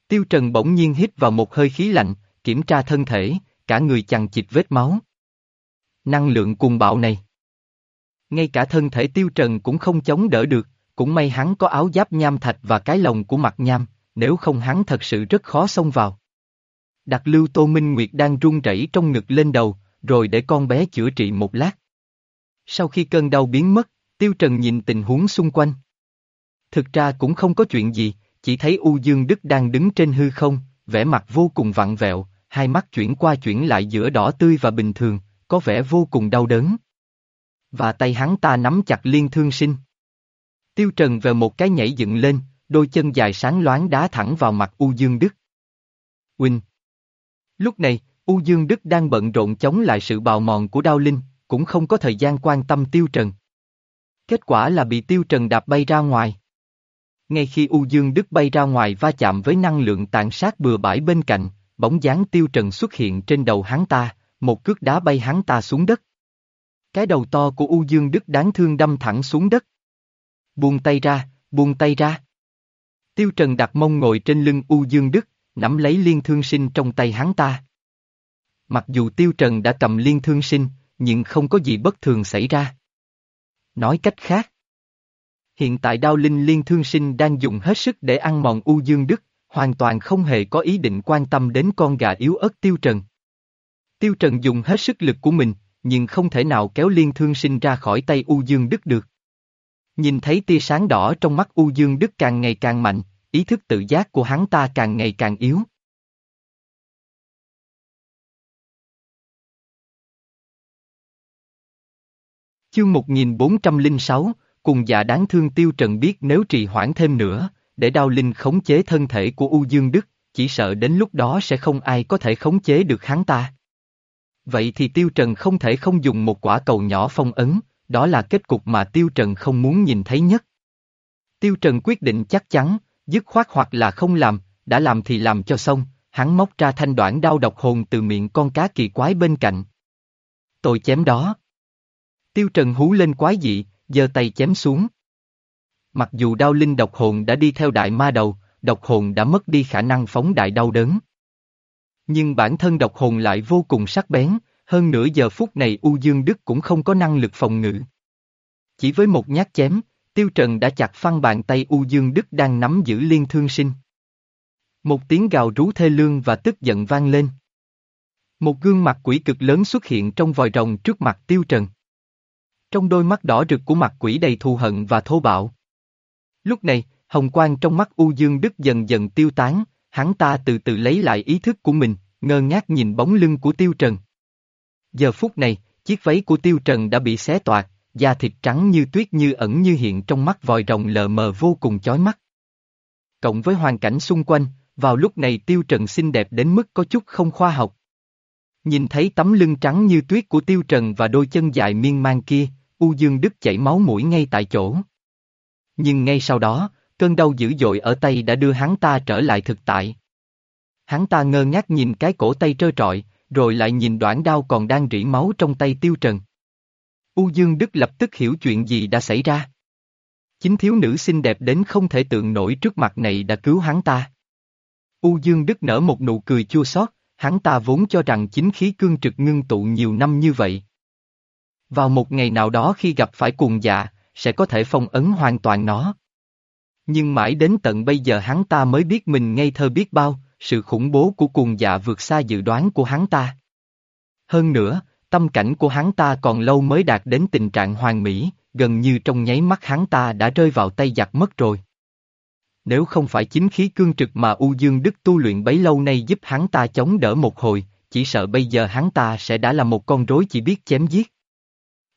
Tiêu Trần bỗng nhiên hít vào một hơi khí lạnh, kiểm tra thân thể, cả người chằng chịt vết máu. Năng lượng cuồng bạo này. Ngay cả thân thể Tiêu Trần cũng không chống đỡ được, cũng may hắn có áo giáp nham thạch và cái lồng của mặt nham, nếu không hắn thật sự rất khó xông vào. Đặt lưu Tô Minh Nguyệt đang run rẩy trong ngực lên đầu, rồi để con bé chữa trị một lát. Sau khi cơn đau biến mất, Tiêu Trần nhìn tình huống xung quanh. Thực ra cũng không có chuyện gì, chỉ thấy U Dương Đức đang đứng trên hư không, vẻ mặt vô cùng vặn vẹo, hai mắt chuyển qua chuyển lại giữa đỏ tươi và bình thường, có vẻ vô cùng đau đớn. Và tay hắn ta nắm chặt liên thương sinh. Tiêu Trần về một cái nhảy dựng lên, đôi chân dài sáng loáng đá thẳng vào mặt U Dương Đức. Huynh! Lúc này, U Dương Đức đang bận rộn chống lại sự bào mòn của Đao Linh, cũng không có thời gian quan tâm Tiêu Trần. Kết quả là bị Tiêu Trần đạp bay ra ngoài. Ngay khi U Dương Đức bay ra ngoài va chạm với năng lượng tàn sát bừa bãi bên cạnh, bóng dáng Tiêu Trần xuất hiện trên đầu hắn ta, một cước đá bay hắn ta xuống đất. Cái đầu to của U Dương Đức đáng thương đâm thẳng xuống đất. Buông tay ra, buông tay ra. Tiêu Trần đặt mông ngồi trên lưng U Dương Đức, nắm lấy liên thương sinh trong tay hắn ta. Mặc dù Tiêu Trần đã cầm liên thương sinh, nhưng không có gì bất thường xảy ra. Nói cách khác, hiện tại đao linh liên thương sinh đang dùng hết sức để ăn mòn U Dương Đức, hoàn toàn không hề có ý định quan tâm đến con gà yếu ớt Tiêu Trần. Tiêu Trần dùng hết sức lực của mình, nhưng không thể nào kéo liên thương sinh ra khỏi tay U Dương Đức được. Nhìn thấy tia sáng đỏ trong mắt U Dương Đức càng ngày càng mạnh, ý thức tự giác của hắn ta càng ngày càng yếu. Chương 1406, cùng dạ đáng thương Tiêu Trần biết nếu trì hoãn thêm nữa, để đao linh khống chế thân thể của U Dương Đức, chỉ sợ đến lúc đó sẽ không ai có thể khống chế được hắn ta. Vậy thì Tiêu Trần không thể không dùng một quả cầu nhỏ phong ấn, đó là kết cục mà Tiêu Trần không muốn nhìn thấy nhất. Tiêu Trần quyết định chắc chắn, dứt khoát hoặc là không làm, đã làm thì làm cho xong, hắn móc ra thanh đoạn đao độc hồn từ miệng con cá kỳ quái bên cạnh. Tôi chém đó. Tiêu Trần hú lên quái dị, giơ tay chém xuống. Mặc dù đao linh độc hồn đã đi theo đại ma đầu, độc hồn đã mất đi khả năng phóng đại đau đớn. Nhưng bản thân độc hồn lại vô cùng sắc bén, hơn nửa giờ phút này U Dương Đức cũng không có năng lực phòng ngự. Chỉ với một nhát chém, Tiêu Trần đã chặt phăng bàn tay U Dương Đức đang nắm giữ liên thương sinh. Một tiếng gào rú thê lương và tức giận vang lên. Một gương mặt quỷ cực lớn xuất hiện trong vòi rồng trước mặt Tiêu Trần. Trong đôi mắt đỏ rực của mặt quỷ đầy thù hận và thô bạo. Lúc này, hồng quang trong mắt U Dương Đức dần dần tiêu tán, hắn ta từ từ lấy lại ý thức của mình, ngơ ngác nhìn bóng lưng của Tiêu Trần. Giờ phút này, chiếc váy của Tiêu Trần đã bị xé toạc, da thịt trắng như tuyết như ẩn như hiện trong mắt vòi rồng lờ mờ vô cùng chói mắt. Cộng với hoàn cảnh xung quanh, vào lúc này Tiêu Trần xinh đẹp đến mức có chút không khoa học. Nhìn thấy tấm lưng trắng như tuyết của Tiêu Trần và đôi chân dài miên man kia, U Dương Đức chảy máu mũi ngay tại chỗ. Nhưng ngay sau đó, cơn đau dữ dội ở tay đã đưa hắn ta trở lại thực tại. Hắn ta ngơ ngác nhìn cái cổ tay trơ trọi, rồi lại nhìn đoạn đao còn đang rỉ máu trong tay tiêu trần. U Dương Đức lập tức hiểu chuyện gì đã xảy ra. Chính thiếu nữ xinh đẹp đến không thể tượng nổi trước mặt này đã cứu hắn ta. U Dương Đức nở một nụ cười chua xót, hắn ta vốn cho rằng chính khí cương trực ngưng tụ nhiều năm như vậy. Vào một ngày nào đó khi gặp phải cuồng dạ, sẽ có thể phong ấn hoàn toàn nó. Nhưng mãi đến tận bây giờ hắn ta mới biết mình ngây thơ biết bao, sự khủng bố của cuồng dạ vượt xa dự đoán của hắn ta. Hơn nữa, tâm cảnh của hắn ta còn lâu mới đạt đến tình trạng hoàn mỹ, gần như trong nháy mắt hắn ta đã rơi vào tay giặc mất rồi. Nếu không phải chính khí cương trực mà U Dương Đức tu luyện bấy lâu nay giúp hắn ta chống đỡ một hồi, chỉ sợ bây giờ hắn ta sẽ đã là một con rối chỉ biết chém giết.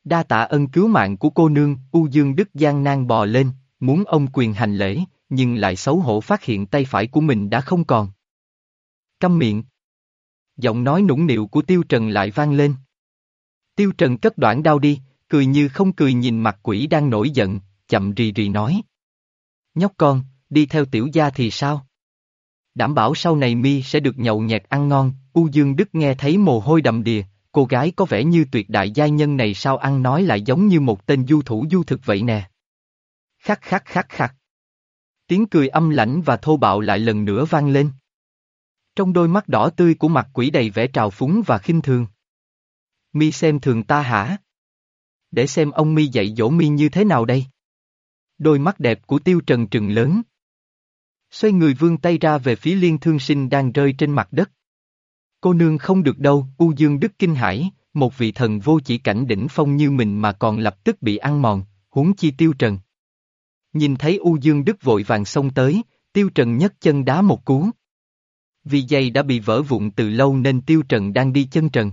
Đa tạ ân cứu mạng của cô nương, U Dương Đức gian nan bò lên, muốn ông quyền hành lễ, nhưng lại xấu hổ phát hiện tay phải của mình đã không còn. Câm miệng. Giọng nói nũng nịu của Tiêu Trần lại vang lên. Tiêu Trần cất đoạn đau đi, cười như không cười nhìn mặt quỷ đang nổi giận, chậm rì rì nói. Nhóc con, đi theo tiểu gia thì sao? Đảm bảo sau này mi sẽ được nhậu nhẹt ăn ngon, U Dương Đức nghe thấy mồ hôi đầm đìa, cô gái có vẻ như tuyệt đại giai nhân này sao ăn nói lại giống như một tên du thủ du thực vậy nè. Khắc khắc khắc khắc. Tiếng cười âm lãnh và thô bạo lại lần nữa vang lên. Trong đôi mắt đỏ tươi của mặt quỷ đầy vẻ trào phúng và khinh thường. Mi xem thường ta hả? Để xem ông Mi dạy dỗ Mi như thế nào đây? Đôi mắt đẹp của tiêu trần trừng lớn. Xoay người vươn tay ra về phía liên thương sinh đang rơi trên mặt đất. Cô nương không được đâu, U Dương Đức kinh hãi, một vị thần vô chỉ cảnh đỉnh phong như mình mà còn lập tức bị ăn mòn, huống chi tiêu trần. Nhìn thấy U Dương Đức vội vàng xông tới, tiêu trần nhấc chân đá một cú. Vì giày đã bị vỡ vụn từ lâu nên tiêu trần đang đi chân trần.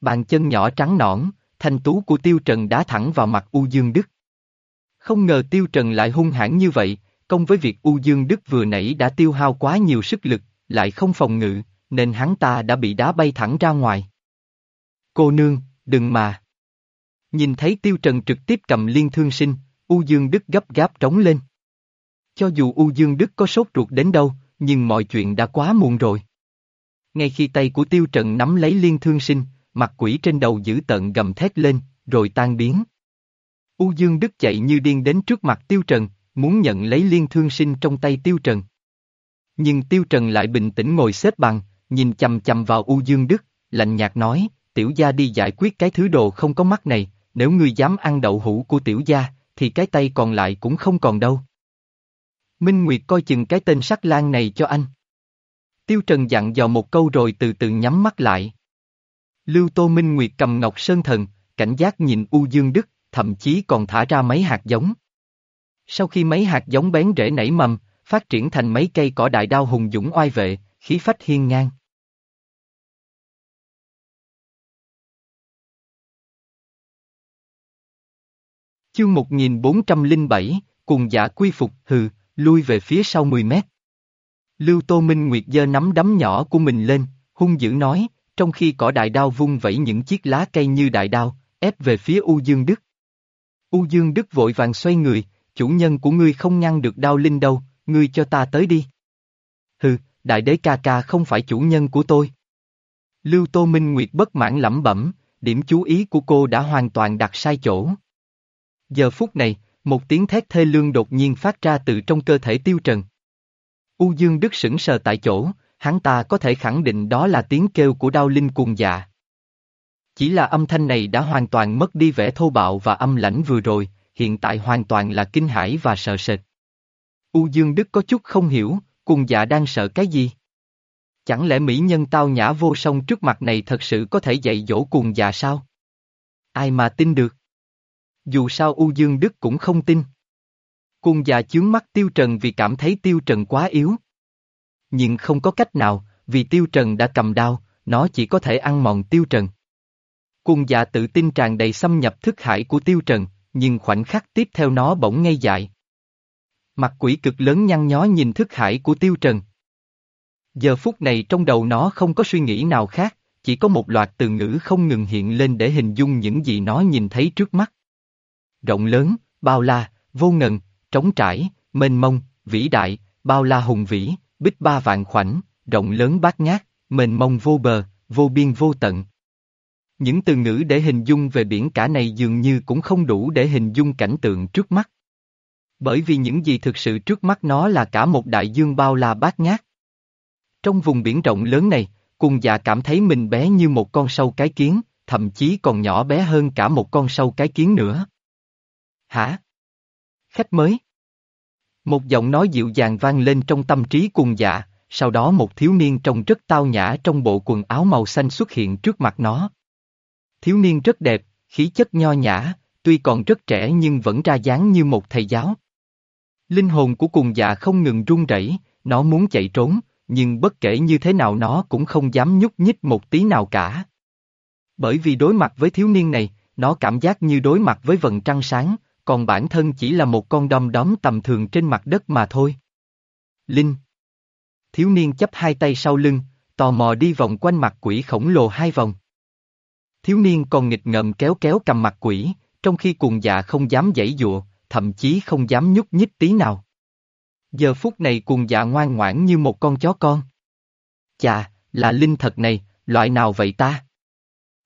Bàn chân nhỏ trắng nõn, thanh tú của tiêu trần đá thẳng vào mặt U Dương Đức. Không ngờ tiêu trần lại hung hãn như vậy, công với việc U Dương Đức vừa nãy đã tiêu hao quá nhiều sức lực, lại không phòng ngự, nên hắn ta đã bị đá bay thẳng ra ngoài. Cô nương, đừng mà. Nhìn thấy Tiêu Trần trực tiếp cầm liên thương sinh, U Dương Đức gấp gáp trống lên. Cho dù U Dương Đức có sốt ruột đến đâu, nhưng mọi chuyện đã quá muộn rồi. Ngay khi tay của Tiêu Trần nắm lấy liên thương sinh, mặt quỷ trên đầu giữ tận gầm thét lên, rồi tan biến. U Dương Đức chạy như điên đến trước mặt Tiêu Trần, muốn nhận lấy liên thương sinh trong tay Tiêu Trần. Nhưng Tiêu Trần lại bình tĩnh ngồi xếp bằng, nhìn chầm chầm vào U Dương Đức, lạnh nhạt nói, tiểu gia đi giải quyết cái thứ đồ không có mắt này, nếu ngươi dám ăn đậu hũ của tiểu gia, thì cái tay còn lại cũng không còn đâu. Minh Nguyệt coi chừng cái tên sắc lang này cho anh. Tiêu Trần dặn dò một câu rồi từ từ nhắm mắt lại. Lưu Tô Minh Nguyệt cầm ngọc sơn thần, cảnh giác nhìn U Dương Đức, thậm chí còn thả ra mấy hạt giống. Sau khi mấy hạt giống bén rễ nảy mầm, phát triển thành mấy cây cỏ đại đao hùng dũng oai vệ, khí phách hiên ngang. Chương 1407, cùng giả quy phục, hừ, lui về phía sau 10 mét. Lưu Tô Minh Nguyệt giơ nắm đấm nhỏ của mình lên, hung dữ nói, trong khi cỏ đại đao vung vẩy những chiếc lá cây như đại đao, ép về phía U Dương Đức. U Dương Đức vội vàng xoay người, chủ nhân của ngươi không ngăn được đao linh đâu, ngươi cho ta tới đi. Hừ, đại đế ca ca không phải chủ nhân của tôi. Lưu Tô Minh Nguyệt bất mãn lẩm bẩm, điểm chú ý của cô đã hoàn toàn đặt sai chỗ. Giờ phút này, một tiếng thét thê lương đột nhiên phát ra từ trong cơ thể tiêu trần. U Dương Đức sững sờ tại chỗ, hắn ta có thể khẳng định đó là tiếng kêu của đao linh cuồng dạ. Chỉ là âm thanh này đã hoàn toàn mất đi vẻ thô bạo và âm lãnh vừa rồi, hiện tại hoàn toàn là kinh hãi và sợ sệt. U Dương Đức có chút không hiểu, cuồng dạ đang sợ cái gì? Chẳng lẽ mỹ nhân tao nhã vô song trước mặt này thật sự có thể dạy dỗ cuồng dạ sao? Ai mà tin được? Dù sao U Dương Đức cũng không tin. Cuồng già chướng mắt Tiêu Trần vì cảm thấy Tiêu Trần quá yếu. Nhưng không có cách nào, vì Tiêu Trần đã cầm đao, nó chỉ có thể ăn mòn Tiêu Trần. Cuồng già tự tin tràn đầy xâm nhập thức hải của Tiêu Trần, nhưng khoảnh khắc tiếp theo nó bỗng ngây dại. Mặt quỷ cực lớn nhăn nhó nhìn thức hải của Tiêu Trần. Giờ phút này trong đầu nó không có suy nghĩ nào khác, chỉ có một loạt từ ngữ không ngừng hiện lên để hình dung những gì nó nhìn thấy trước mắt. Rộng lớn, bao la, vô ngần, trống trải, mênh mông, vĩ đại, bao la hùng vĩ, bích ba vạn khoảnh, rộng lớn bát ngát, mênh mông vô bờ, vô biên vô tận. Những từ ngữ để hình dung về biển cả này dường như cũng không đủ để hình dung cảnh tượng trước mắt. Bởi vì những gì thực sự trước mắt nó là cả một đại dương bao la bát ngát. Trong vùng biển rộng lớn này, cùng Dạ cảm thấy mình bé như một con sâu cái kiến, thậm chí còn nhỏ bé hơn cả một con sâu cái kiến nữa. Hả? Khách mới? Một giọng nói dịu dàng vang lên trong tâm trí cùng dạ, sau đó một thiếu niên trông rất tao nhã trong bộ quần áo màu xanh xuất hiện trước mặt nó. Thiếu niên rất đẹp, khí chất nho nhã, tuy còn rất trẻ nhưng vẫn ra dáng như một thầy giáo. Linh hồn của cùng dạ không ngừng run rẩy, nó muốn chạy trốn, nhưng bất kể như thế nào nó cũng không dám nhúc nhích một tí nào cả. Bởi vì đối mặt với thiếu niên này, nó cảm giác như đối mặt với vần trăng sáng, còn bản thân chỉ là một con đom đóm tầm thường trên mặt đất mà thôi. Linh Thiếu niên chấp hai tay sau lưng, tò mò đi vòng quanh mặt quỷ khổng lồ hai vòng. Thiếu niên còn nghịch ngợm kéo kéo cầm mặt quỷ, trong khi cuồng dạ không dám giãy dụa, thậm chí không dám nhúc nhích tí nào. Giờ phút này cuồng dạ ngoan ngoãn như một con chó con. Chà, là linh thật này, loại nào vậy ta?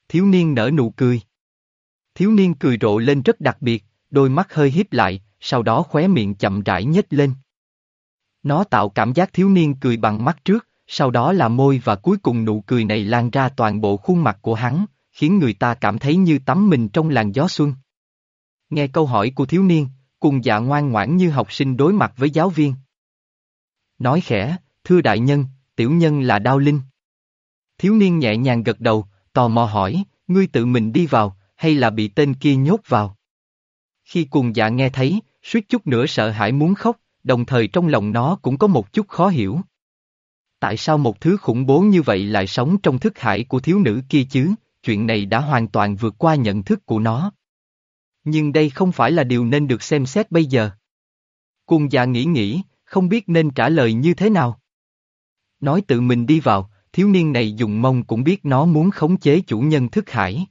Thiếu niên nở nụ cười. Thiếu niên cười rộ lên rất đặc biệt, đôi mắt hơi híp lại, sau đó khóe miệng chậm rãi nhếch lên. Nó tạo cảm giác thiếu niên cười bằng mắt trước, sau đó là môi và cuối cùng nụ cười này lan ra toàn bộ khuôn mặt của hắn, khiến người ta cảm thấy như tắm mình trong làn gió xuân. Nghe câu hỏi của thiếu niên, cùng dạ ngoan ngoãn như học sinh đối mặt với giáo viên. Nói khẽ, thưa đại nhân, tiểu nhân là Đao Linh. Thiếu niên nhẹ nhàng gật đầu, tò mò hỏi, ngươi tự mình đi vào, hay là bị tên kia nhốt vào? Khi cuồng dạ nghe thấy, suýt chút nữa sợ hãi muốn khóc, đồng thời trong lòng nó cũng có một chút khó hiểu. Tại sao một thứ khủng bố như vậy lại sống trong thức hải của thiếu nữ kia chứ, chuyện này đã hoàn toàn vượt qua nhận thức của nó. Nhưng đây không phải là điều nên được xem xét bây giờ. Cuồng dạ nghĩ nghĩ, không biết nên trả lời như thế nào. Nói tự mình đi vào, thiếu niên này dùng mông cũng biết nó muốn khống chế chủ nhân thức hải.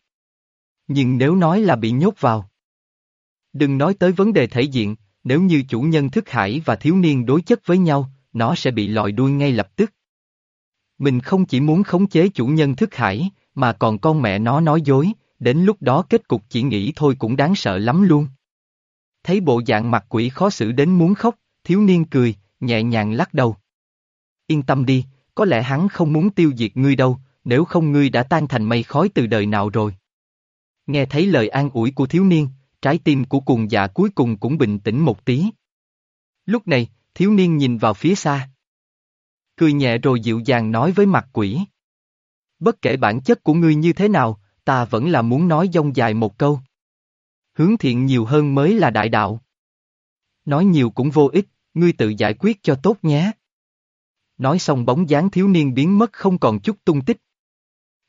Nhưng nếu nói là bị nhốt vào. Đừng nói tới vấn đề thể diện, nếu như chủ nhân thức hải và thiếu niên đối chất với nhau, nó sẽ bị lòi đuôi ngay lập tức. Mình không chỉ muốn khống chế chủ nhân thức hải, mà còn con mẹ nó nói dối, đến lúc đó kết cục chỉ nghĩ thôi cũng đáng sợ lắm luôn. Thấy bộ dạng mặt quỷ khó xử đến muốn khóc, thiếu niên cười, nhẹ nhàng lắc đầu. Yên tâm đi, có lẽ hắn không muốn tiêu diệt ngươi đâu, nếu không ngươi đã tan thành mây khói từ đời nào rồi. Nghe thấy lời an ủi của thiếu niên, trái tim của cuồng dạ cuối cùng cũng bình tĩnh một tí. Lúc này, thiếu niên nhìn vào phía xa. Cười nhẹ rồi dịu dàng nói với mặt quỷ. Bất kể bản chất của ngươi như thế nào, ta vẫn là muốn nói dông dài một câu. Hướng thiện nhiều hơn mới là đại đạo. Nói nhiều cũng vô ích, ngươi tự giải quyết cho tốt nhé. Nói xong bóng dáng thiếu niên biến mất không còn chút tung tích.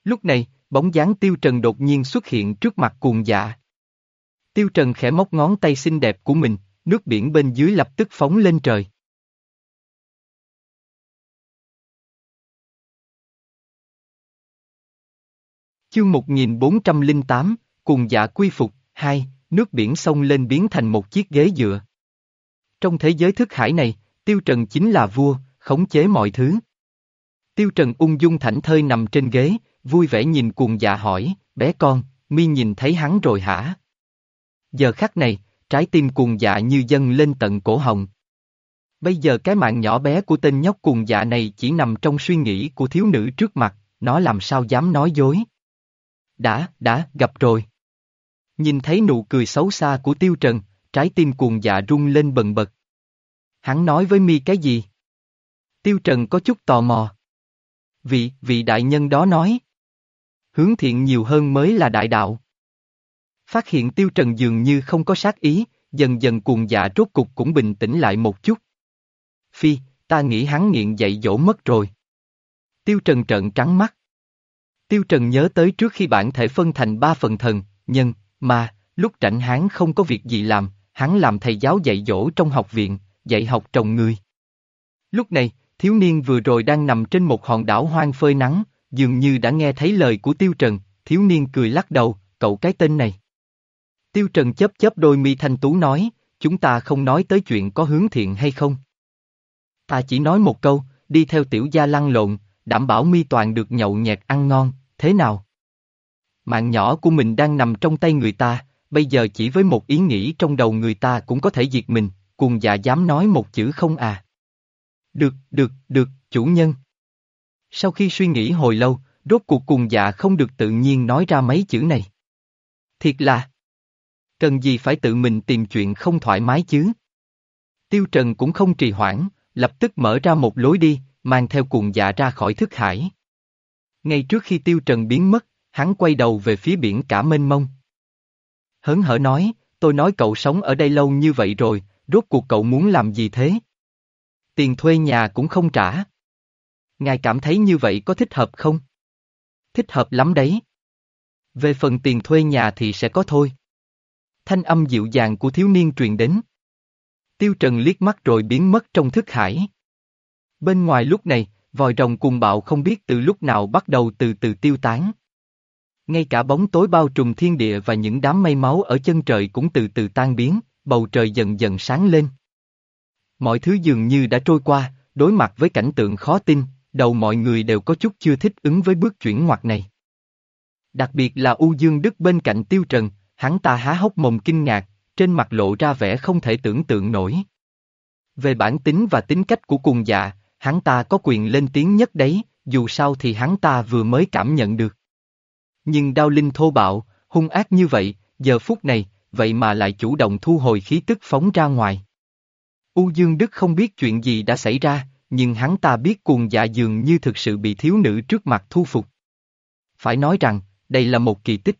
Lúc này, bóng dáng tiêu trần đột nhiên xuất hiện trước mặt cuồng dạ. Tiêu trần khẽ móc ngón tay xinh đẹp của mình, nước biển bên dưới lập tức phóng lên trời. Chương 1408, cùng dạ quy phục, hai, nước biển sông lên biến thành một chiếc ghế dựa. Trong thế giới thức hải này, Tiêu Trần chính là vua, khống chế mọi thứ. Tiêu Trần ung dung thảnh thơi nằm trên ghế, vui vẻ nhìn cuồng dạ hỏi, bé con, mi nhìn thấy hắn rồi hả? Giờ khắc này, trái tim cuồng dạ như dâng lên tận cổ họng. Bây giờ cái mạng nhỏ bé của tên nhóc cuồng dạ này chỉ nằm trong suy nghĩ của thiếu nữ trước mặt, nó làm sao dám nói dối. Đã, đã, gặp rồi. Nhìn thấy nụ cười xấu xa của Tiêu Trần, trái tim cuồng dạ rung lên bần bật. Hắn nói với mi cái gì? Tiêu Trần có chút tò mò. Vị, vị đại nhân đó nói. Hướng thiện nhiều hơn mới là đại đạo. Phát hiện Tiêu Trần dường như không có sát ý, dần dần cuồng dạ rốt cục cũng bình tĩnh lại một chút. Phi, ta nghĩ hắn nghiện dậy dỗ mất rồi. Tiêu Trần trợn trắng mắt. Tiêu Trần nhớ tới trước khi bản thể phân thành ba phần thần, nhân, mà, lúc rảnh hắn không có việc gì làm, hắn làm thầy giáo dạy dỗ trong học viện, dạy học trồng người. Lúc này, thiếu niên vừa rồi đang nằm trên một hòn đảo hoang phơi nắng, dường như đã nghe thấy lời của Tiêu Trần, thiếu niên cười lắc đầu, cậu cái tên này. Tiêu Trần chấp chấp đôi mi thanh tú nói, chúng ta không nói tới chuyện có hướng thiện hay không. Ta chỉ nói một câu, đi theo tiểu gia lăn lộn, đảm bảo mi toàn được nhậu nhẹt ăn ngon, thế nào? Mạng nhỏ của mình đang nằm trong tay người ta, bây giờ chỉ với một ý nghĩ trong đầu người ta cũng có thể diệt mình, cùng dạ dám nói một chữ không à. Được, được, được, chủ nhân. Sau khi suy nghĩ hồi lâu, rốt cuộc cùng dạ không được tự nhiên nói ra mấy chữ này. Thiệt là, cần gì phải tự mình tìm chuyện không thoải mái chứ? Tiêu Trần cũng không trì hoãn, lập tức mở ra một lối đi, mang theo cuồng dạ ra khỏi thức hải. Ngay trước khi Tiêu Trần biến mất, hắn quay đầu về phía biển cả mênh mông. Hớn hở nói, tôi nói cậu sống ở đây lâu như vậy rồi, rốt cuộc cậu muốn làm gì thế? Tiền thuê nhà cũng không trả. Ngài cảm thấy như vậy có thích hợp không? Thích hợp lắm đấy. Về phần tiền thuê nhà thì sẽ có thôi. Thanh âm dịu dàng của thiếu niên truyền đến. Tiêu Trần liếc mắt rồi biến mất trong thức hải. Bên ngoài lúc này, vòi rồng cùng bạo không biết từ lúc nào bắt đầu từ từ tiêu tán. Ngay cả bóng tối bao trùm thiên địa và những đám mây máu ở chân trời cũng từ từ tan biến, bầu trời dần dần sáng lên. Mọi thứ dường như đã trôi qua, đối mặt với cảnh tượng khó tin, đầu mọi người đều có chút chưa thích ứng với bước chuyển ngoặt này. Đặc biệt là U Dương Đức bên cạnh Tiêu Trần, hắn ta há hốc mồm kinh ngạc, trên mặt lộ ra vẻ không thể tưởng tượng nổi. Về bản tính và tính cách của cùng dạ, hắn ta có quyền lên tiếng nhất đấy, dù sao thì hắn ta vừa mới cảm nhận được. Nhưng đao linh thô bạo, hung ác như vậy, giờ phút này, vậy mà lại chủ động thu hồi khí tức phóng ra ngoài. U Dương Đức không biết chuyện gì đã xảy ra, nhưng hắn ta biết cuồng dạ dường như thực sự bị thiếu nữ trước mặt thu phục. Phải nói rằng, đây là một kỳ tích.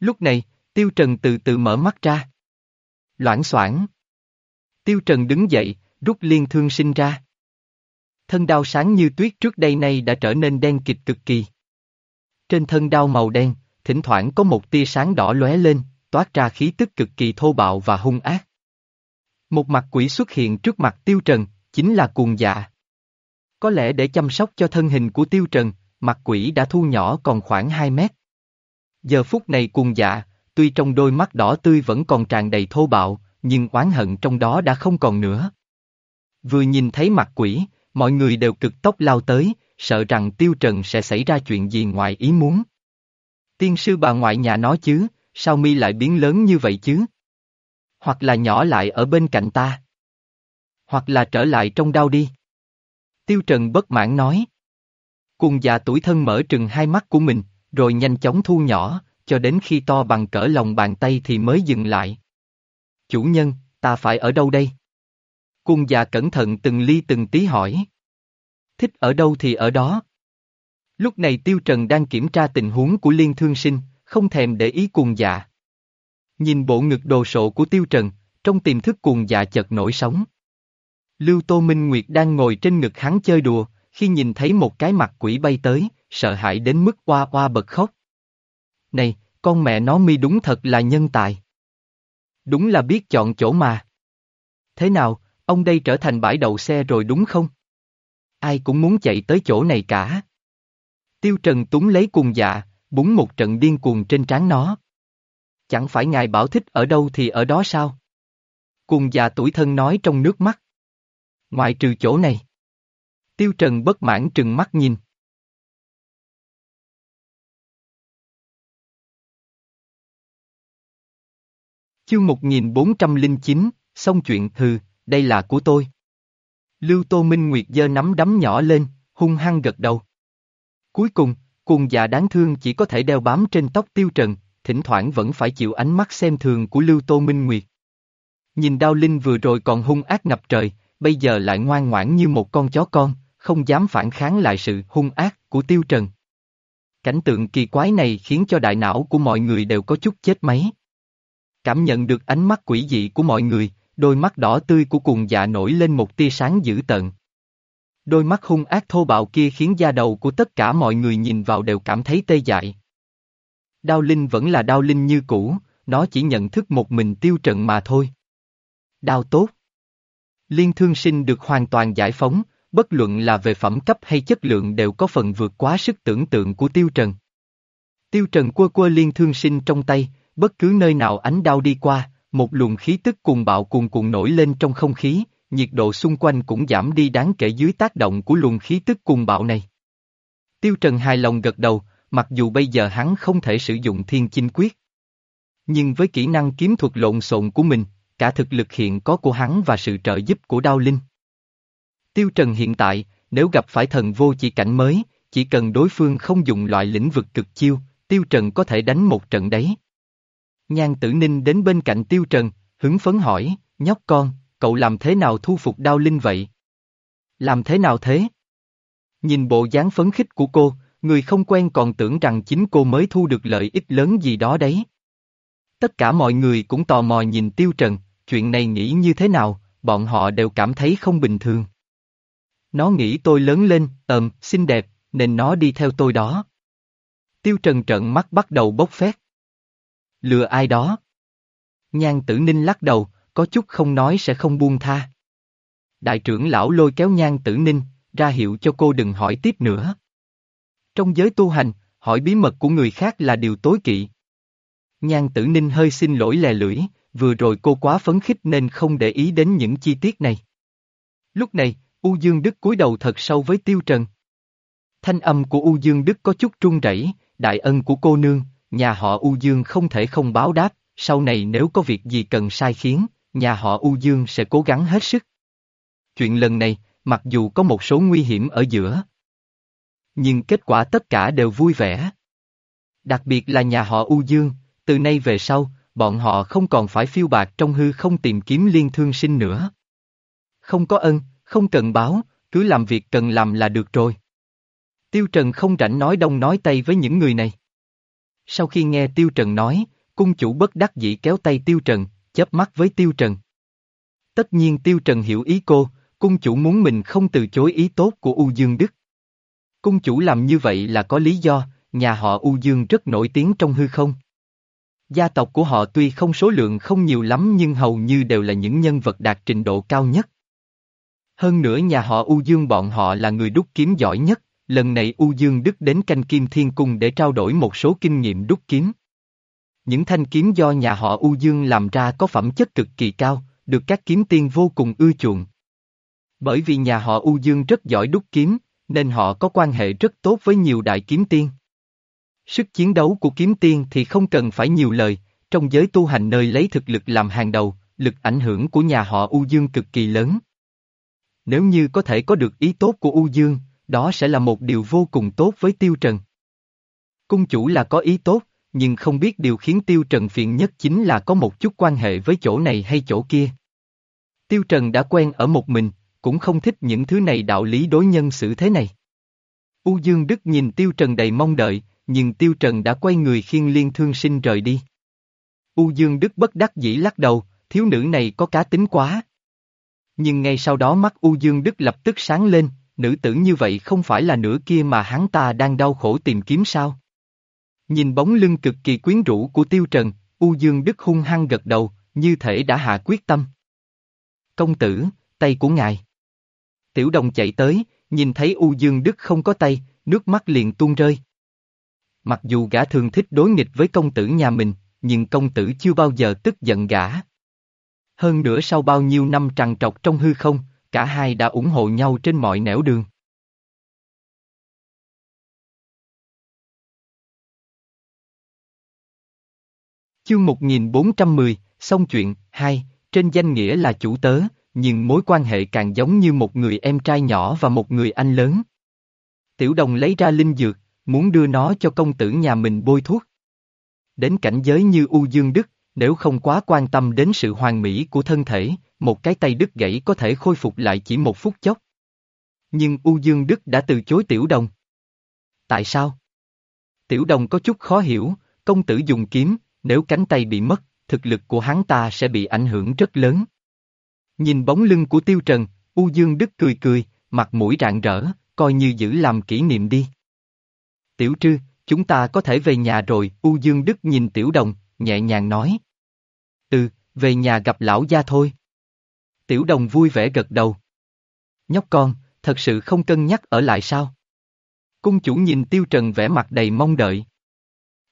Lúc này, Tiêu Trần từ từ mở mắt ra. Loãng xoảng. Tiêu Trần đứng dậy, rút liên thương sinh ra. Thân đao sáng như tuyết trước đây nay đã trở nên đen kịch cực kỳ. Trên thân đao màu đen, thỉnh thoảng có một tia sáng đỏ lóe lên, toát ra khí tức cực kỳ thô bạo và hung ác. Một mặt quỷ xuất hiện trước mặt Tiêu Trần, chính là cuồng dạ. Có lẽ để chăm sóc cho thân hình của Tiêu Trần, mặt quỷ đã thu nhỏ còn khoảng 2 mét. Giờ phút này cuồng dạ, tuy trong đôi mắt đỏ tươi vẫn còn tràn đầy thô bạo, nhưng oán hận trong đó đã không còn nữa. Vừa nhìn thấy mặt quỷ, mọi người đều cực tốc lao tới, sợ rằng Tiêu Trần sẽ xảy ra chuyện gì ngoài ý muốn. Tiên sư bà ngoại nhà nó chứ, sao mi lại biến lớn như vậy chứ? Hoặc là nhỏ lại ở bên cạnh ta. Hoặc là trở lại trong đau đi. Tiêu Trần bất mãn nói. Cùng già tuổi thân mở trừng hai mắt của mình, rồi nhanh chóng thu nhỏ, cho đến khi to bằng cỡ lòng bàn tay thì mới dừng lại. Chủ nhân, ta phải ở đâu đây? Cung già cẩn thận từng ly từng tí hỏi. Thích ở đâu thì ở đó. Lúc này Tiêu Trần đang kiểm tra tình huống của Liên Thương Sinh, không thèm để ý cuồng dạ. Nhìn bộ ngực đồ sộ của Tiêu Trần, trong tiềm thức cuồng dạ chợt nổi sóng. Lưu Tô Minh Nguyệt đang ngồi trên ngực hắn chơi đùa, khi nhìn thấy một cái mặt quỷ bay tới, sợ hãi đến mức oa oa bật khóc. Này, con mẹ nó mi đúng thật là nhân tài. Đúng là biết chọn chỗ mà. Thế nào, ông đây trở thành bãi đậu xe rồi đúng không? Ai cũng muốn chạy tới chỗ này cả. Tiêu Trần túng lấy cùng dạ, búng một trận điên cuồng trên trán nó. Chẳng phải ngài bảo thích ở đâu thì ở đó sao? Cùng già dạ tuổi thân nói trong nước mắt. Ngoại trừ chỗ này. Tiêu Trần bất mãn trừng mắt nhìn. Chương 1409, xong chuyện hừ, đây là của tôi. Lưu Tô Minh Nguyệt giơ nắm đấm nhỏ lên, hung hăng gật đầu. Cuối cùng, cuồng già đáng thương chỉ có thể đeo bám trên tóc tiêu trần, thỉnh thoảng vẫn phải chịu ánh mắt xem thường của Lưu Tô Minh Nguyệt. Nhìn Đao Linh vừa rồi còn hung ác ngập trời, bây giờ lại ngoan ngoãn như một con chó con, không dám phản kháng lại sự hung ác của Tiêu Trần. Cảnh tượng kỳ quái này khiến cho đại não của mọi người đều có chút chết máy. Cảm nhận được ánh mắt quỷ dị của mọi người, đôi mắt đỏ tươi của cuồng dạ nổi lên một tia sáng dữ tợn. Đôi mắt hung ác thô bạo kia khiến da đầu của tất cả mọi người nhìn vào đều cảm thấy tê dại. Đao Linh vẫn là đao Linh như cũ, nó chỉ nhận thức một mình tiêu trận mà thôi. Đao tốt. Liên thương sinh được hoàn toàn giải phóng, bất luận là về phẩm cấp hay chất lượng đều có phần vượt quá sức tưởng tượng của tiêu trần. Tiêu trần quơ quơ liên thương sinh trong tay, bất cứ nơi nào ánh đao đi qua, một luồng khí tức cuồng bạo cuồn cuộn nổi lên trong không khí, nhiệt độ xung quanh cũng giảm đi đáng kể dưới tác động của luồng khí tức cuồng bạo này. Tiêu Trần hài lòng gật đầu, mặc dù bây giờ hắn không thể sử dụng thiên chinh quyết. Nhưng với kỹ năng kiếm thuật lộn xộn của mình, cả thực lực hiện có của hắn và sự trợ giúp của Đao Linh. Tiêu Trần hiện tại, nếu gặp phải thần vô chỉ cảnh mới, chỉ cần đối phương không dùng loại lĩnh vực cực chiêu, Tiêu Trần có thể đánh một trận đấy. Nhan tử ninh đến bên cạnh tiêu trần, hứng phấn hỏi, nhóc con, cậu làm thế nào thu phục đao linh vậy? Làm thế nào thế? Nhìn bộ dáng phấn khích của cô, người không quen còn tưởng rằng chính cô mới thu được lợi ích lớn gì đó đấy. Tất cả mọi người cũng tò mò nhìn tiêu trần, chuyện này nghĩ như thế nào, bọn họ đều cảm thấy không bình thường. Nó nghĩ tôi lớn lên, ờm, xinh đẹp, nên nó đi theo tôi đó. Tiêu trần trợn mắt bắt đầu bốc phét. Lừa ai đó? Nhan tử ninh lắc đầu, có chút không nói sẽ không buông tha. Đại trưởng lão lôi kéo nhan tử ninh, ra hiệu cho cô đừng hỏi tiếp nữa. Trong giới tu hành, hỏi bí mật của người khác là điều tối kỵ. Nhan tử ninh hơi xin lỗi lè lưỡi, vừa rồi cô quá phấn khích nên không để ý đến những chi tiết này. Lúc này, U Dương Đức cúi đầu thật sâu với Tiêu Trần. Thanh âm của U Dương Đức có chút trung rẩy, đại ân của cô nương, nhà họ U Dương không thể không báo đáp, sau này nếu có việc gì cần sai khiến, nhà họ U Dương sẽ cố gắng hết sức. Chuyện lần này, mặc dù có một số nguy hiểm ở giữa, nhưng kết quả tất cả đều vui vẻ. Đặc biệt là nhà họ U Dương, từ nay về sau, bọn họ không còn phải phiêu bạc trong hư không tìm kiếm liên thương sinh nữa. Không có ân, không cần báo, cứ làm việc cần làm là được rồi. Tiêu Trần không rảnh nói đông nói tây với những người này. Sau khi nghe Tiêu Trần nói, cung chủ bất đắc dĩ kéo tay Tiêu Trần, chớp mắt với Tiêu Trần. Tất nhiên Tiêu Trần hiểu ý cô, cung chủ muốn mình không từ chối ý tốt của U Dương Đức. Cung chủ làm như vậy là có lý do, nhà họ U Dương rất nổi tiếng trong hư không. Gia tộc của họ tuy không số lượng không nhiều lắm nhưng hầu như đều là những nhân vật đạt trình độ cao nhất. Hơn nữa nhà họ U Dương bọn họ là người đúc kiếm giỏi nhất, lần này U Dương Đức đến canh kim thiên cung để trao đổi một số kinh nghiệm đúc kiếm. Những thanh kiếm do nhà họ U Dương làm ra có phẩm chất cực kỳ cao, được các kiếm tiên vô cùng ưa chuộng. Bởi vì nhà họ U Dương rất giỏi đúc kiếm, nên họ có quan hệ rất tốt với nhiều đại kiếm tiên. Sức chiến đấu của kiếm tiên thì không cần phải nhiều lời, trong giới tu hành nơi lấy thực lực làm hàng đầu, lực ảnh hưởng của nhà họ U Dương cực kỳ lớn. Nếu như có thể có được ý tốt của U Dương, đó sẽ là một điều vô cùng tốt với Tiêu Trần. Cung chủ là có ý tốt, nhưng không biết điều khiến Tiêu Trần phiền nhất chính là có một chút quan hệ với chỗ này hay chỗ kia. Tiêu Trần đã quen ở một mình, cũng không thích những thứ này đạo lý đối nhân xử thế này. U Dương Đức nhìn Tiêu Trần đầy mong đợi, nhưng Tiêu Trần đã quay người khiêng liên thương sinh rời đi. U Dương Đức bất đắc dĩ lắc đầu, thiếu nữ này có cá tính quá. Nhưng ngay sau đó mắt U Dương Đức lập tức sáng lên, nữ tử như vậy không phải là nửa kia mà hắn ta đang đau khổ tìm kiếm sao? Nhìn bóng lưng cực kỳ quyến rũ của Tiêu Trần, U Dương Đức hung hăng gật đầu, như thể đã hạ quyết tâm. Công tử, tay của ngài. Tiểu đồng chạy tới, nhìn thấy U Dương Đức không có tay, nước mắt liền tuôn rơi. Mặc dù gã thường thích đối nghịch với công tử nhà mình, nhưng công tử chưa bao giờ tức giận gã. Hơn nữa sau bao nhiêu năm trằn trọc trong hư không, cả hai đã ủng hộ nhau trên mọi nẻo đường. Chương 1410, xong chuyện, hai, trên danh nghĩa là chủ tớ, nhưng mối quan hệ càng giống như một người em trai nhỏ và một người anh lớn. Tiểu đồng lấy ra linh dược, muốn đưa nó cho công tử nhà mình bôi thuốc. Đến cảnh giới như U Dương Đức, nếu không quá quan tâm đến sự hoàn mỹ của thân thể, một cái tay đứt gãy có thể khôi phục lại chỉ một phút chốc. Nhưng U Dương Đức đã từ chối Tiểu Đồng. Tại sao? Tiểu Đồng có chút khó hiểu, công tử dùng kiếm, nếu cánh tay bị mất, thực lực của hắn ta sẽ bị ảnh hưởng rất lớn. Nhìn bóng lưng của Tiêu Trần, U Dương Đức cười cười, mặt mũi rạng rỡ, coi như giữ làm kỷ niệm đi. Tiểu Trư, chúng ta có thể về nhà rồi, U Dương Đức nhìn Tiểu Đồng, nhẹ nhàng nói. Ừ, về nhà gặp lão gia thôi. Tiểu Đồng vui vẻ gật đầu. Nhóc con, thật sự không cân nhắc ở lại sao? Cung chủ nhìn Tiêu Trần vẻ mặt đầy mong đợi.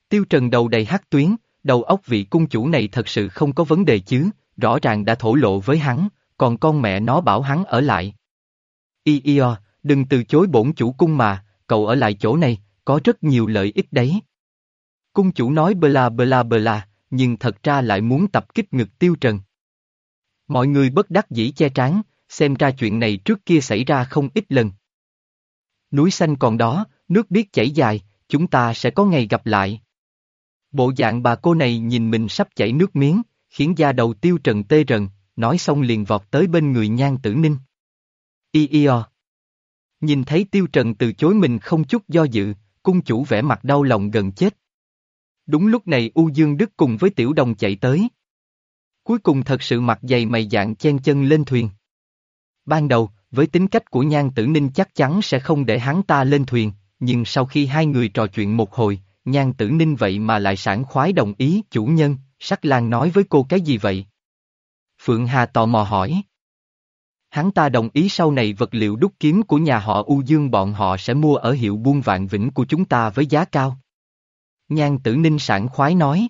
Tiêu Trần đầu đầy hắc tuyến, đầu óc vị cung chủ này thật sự không có vấn đề chứ, rõ ràng đã thổ lộ với hắn, còn con mẹ nó bảo hắn ở lại. Y y đừng từ chối bổn chủ cung mà, cậu ở lại chỗ này, có rất nhiều lợi ích đấy. Cung chủ nói bla bla bla, nhưng thật ra lại muốn tập kích ngực tiêu trần. Mọi người bất đắc dĩ che trán, xem ra chuyện này trước kia xảy ra không ít lần. Núi xanh còn đó, nước biết chảy dài, chúng ta sẽ có ngày gặp lại. Bộ dạng bà cô này nhìn mình sắp chảy nước miếng, khiến da đầu tiêu trần tê rần, nói xong liền vọt tới bên người nhan tử ninh. Y y o. Nhìn thấy tiêu trần từ chối mình không chút do dự, cung chủ vẻ mặt đau lòng gần chết. Đúng lúc này U Dương Đức cùng với tiểu đồng chạy tới. Cuối cùng thật sự mặt dày mày dạng chen chân lên thuyền. Ban đầu, với tính cách của nhan tử ninh chắc chắn sẽ không để hắn ta lên thuyền, nhưng sau khi hai người trò chuyện một hồi, nhan tử ninh vậy mà lại sảng khoái đồng ý chủ nhân, sắc lan nói với cô cái gì vậy? Phượng Hà tò mò hỏi. Hắn ta đồng ý sau này vật liệu đúc kiếm của nhà họ U Dương bọn họ sẽ mua ở hiệu buôn vạn vĩnh của chúng ta với giá cao. Nhan tử ninh sảng khoái nói.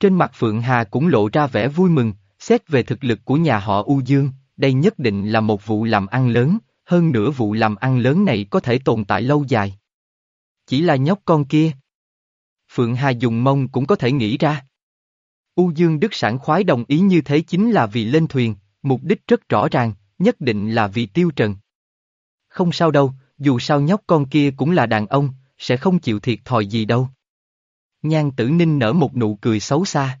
Trên mặt Phượng Hà cũng lộ ra vẻ vui mừng, xét về thực lực của nhà họ U Dương, đây nhất định là một vụ làm ăn lớn, hơn nữa vụ làm ăn lớn này có thể tồn tại lâu dài. Chỉ là nhóc con kia. Phượng Hà dùng mông cũng có thể nghĩ ra. U Dương Đức sản khoái đồng ý như thế chính là vì lên thuyền, mục đích rất rõ ràng, nhất định là vì tiêu trần. Không sao đâu, dù sao nhóc con kia cũng là đàn ông, sẽ không chịu thiệt thòi gì đâu. Nhan tử ninh nở một nụ cười xấu xa.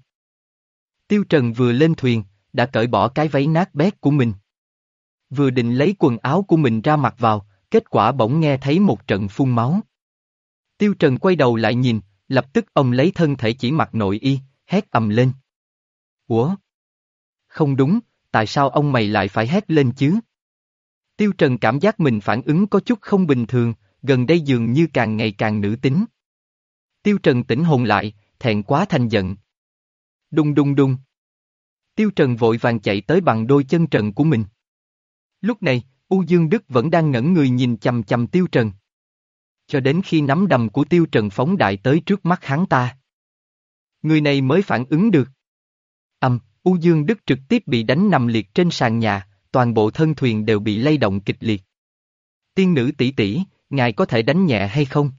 Tiêu trần vừa lên thuyền, đã cởi bỏ cái váy nát bét của mình. Vừa định lấy quần áo của mình ra mặc vào, kết quả bỗng nghe thấy một trận phun máu. Tiêu trần quay đầu lại nhìn, lập tức ông lấy thân thể chỉ mặc nội y, hét ầm lên. Ủa? Không đúng, tại sao ông mày lại phải hét lên chứ? Tiêu Trần cảm giác mình phản ứng có chút không bình thường, gần đây dường như càng ngày càng nữ tính. Tiêu Trần tỉnh hồn lại, thẹn quá thành giận. Đung đung đung. Tiêu Trần vội vàng chạy tới bằng đôi chân trần của mình. Lúc này, U Dương Đức vẫn đang ngẩn người nhìn chầm chầm Tiêu Trần. cho đến khi nắm đầm của tiêu trần phóng đại tới trước mắt hắn ta. Người này mới phản ứng được. Âm, U Dương Đức trực tiếp bị đánh nằm liệt trên sàn nhà, toàn bộ thân thuyền đều bị lay động kịch liệt. Tiên nữ tỷ tỷ, ngài có thể đánh nhẹ hay không?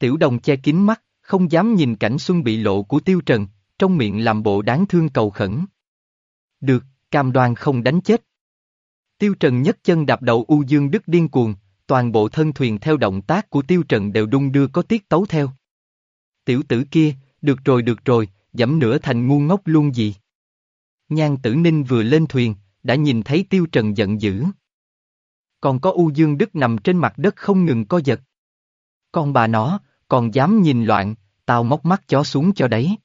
Tiểu đồng che kín mắt, không dám nhìn cảnh xuân bị lộ của tiêu trần, trong miệng làm bộ đáng thương cầu khẩn. Được, cam đoan không đánh chết. Tiêu Trần nhất chân đạp đầu U Dương Đức điên cuồng, toàn bộ thân thuyền theo động tác của Tiêu Trần đều đung đưa có tiết tấu theo. Tiểu tử kia, được rồi được rồi, dẫm nửa thành ngu ngốc luôn gì. Nhan tử ninh vừa lên thuyền, đã nhìn thấy Tiêu Trần giận dữ. Còn có U Dương Đức nằm trên mặt đất không ngừng co giật. Con bà nó, còn dám nhìn loạn, tao móc mắt chó xuống cho đấy.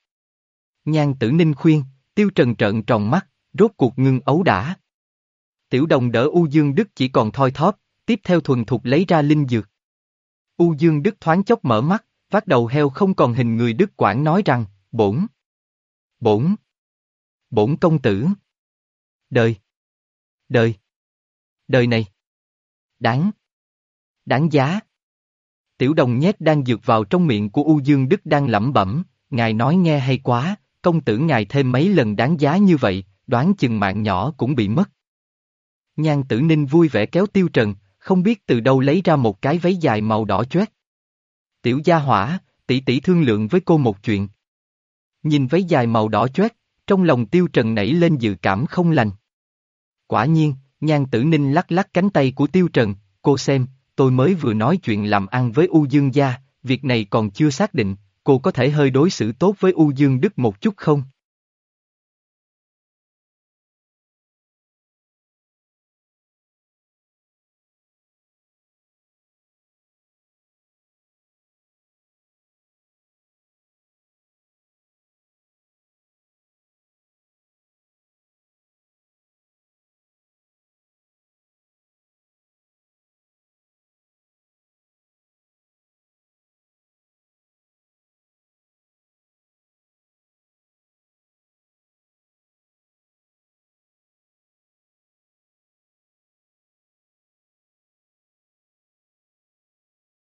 Nhan tử ninh khuyên, Tiêu Trần trợn tròn mắt, rốt cuộc ngưng ấu đã. Tiểu đồng đỡ U Dương Đức chỉ còn thoi thóp, tiếp theo thuần thục lấy ra linh dược. U Dương Đức thoáng chốc mở mắt, vác đầu heo không còn hình người Đức Quảng nói rằng, bổn, bổn, bổn công tử. Đời, đời, đời này, đáng, đáng giá. Tiểu đồng nhét đang dược vào trong miệng của U Dương Đức đang lẩm bẩm, ngài nói nghe hay quá, công tử ngài thêm mấy lần đáng giá như vậy, đoán chừng mạng nhỏ cũng bị mất. Nhan tử ninh vui vẻ kéo tiêu trần, không biết từ đâu lấy ra một cái váy dài màu đỏ chót. Tiểu gia hỏa, tỷ tỷ thương lượng với cô một chuyện. Nhìn váy dài màu đỏ chót, trong lòng tiêu trần nảy lên dự cảm không lành. Quả nhiên, nhan tử ninh lắc lắc cánh tay của tiêu trần, cô xem, tôi mới vừa nói chuyện làm ăn với U Dương gia, việc này còn chưa xác định, cô có thể hơi đối xử tốt với U Dương Đức một chút không?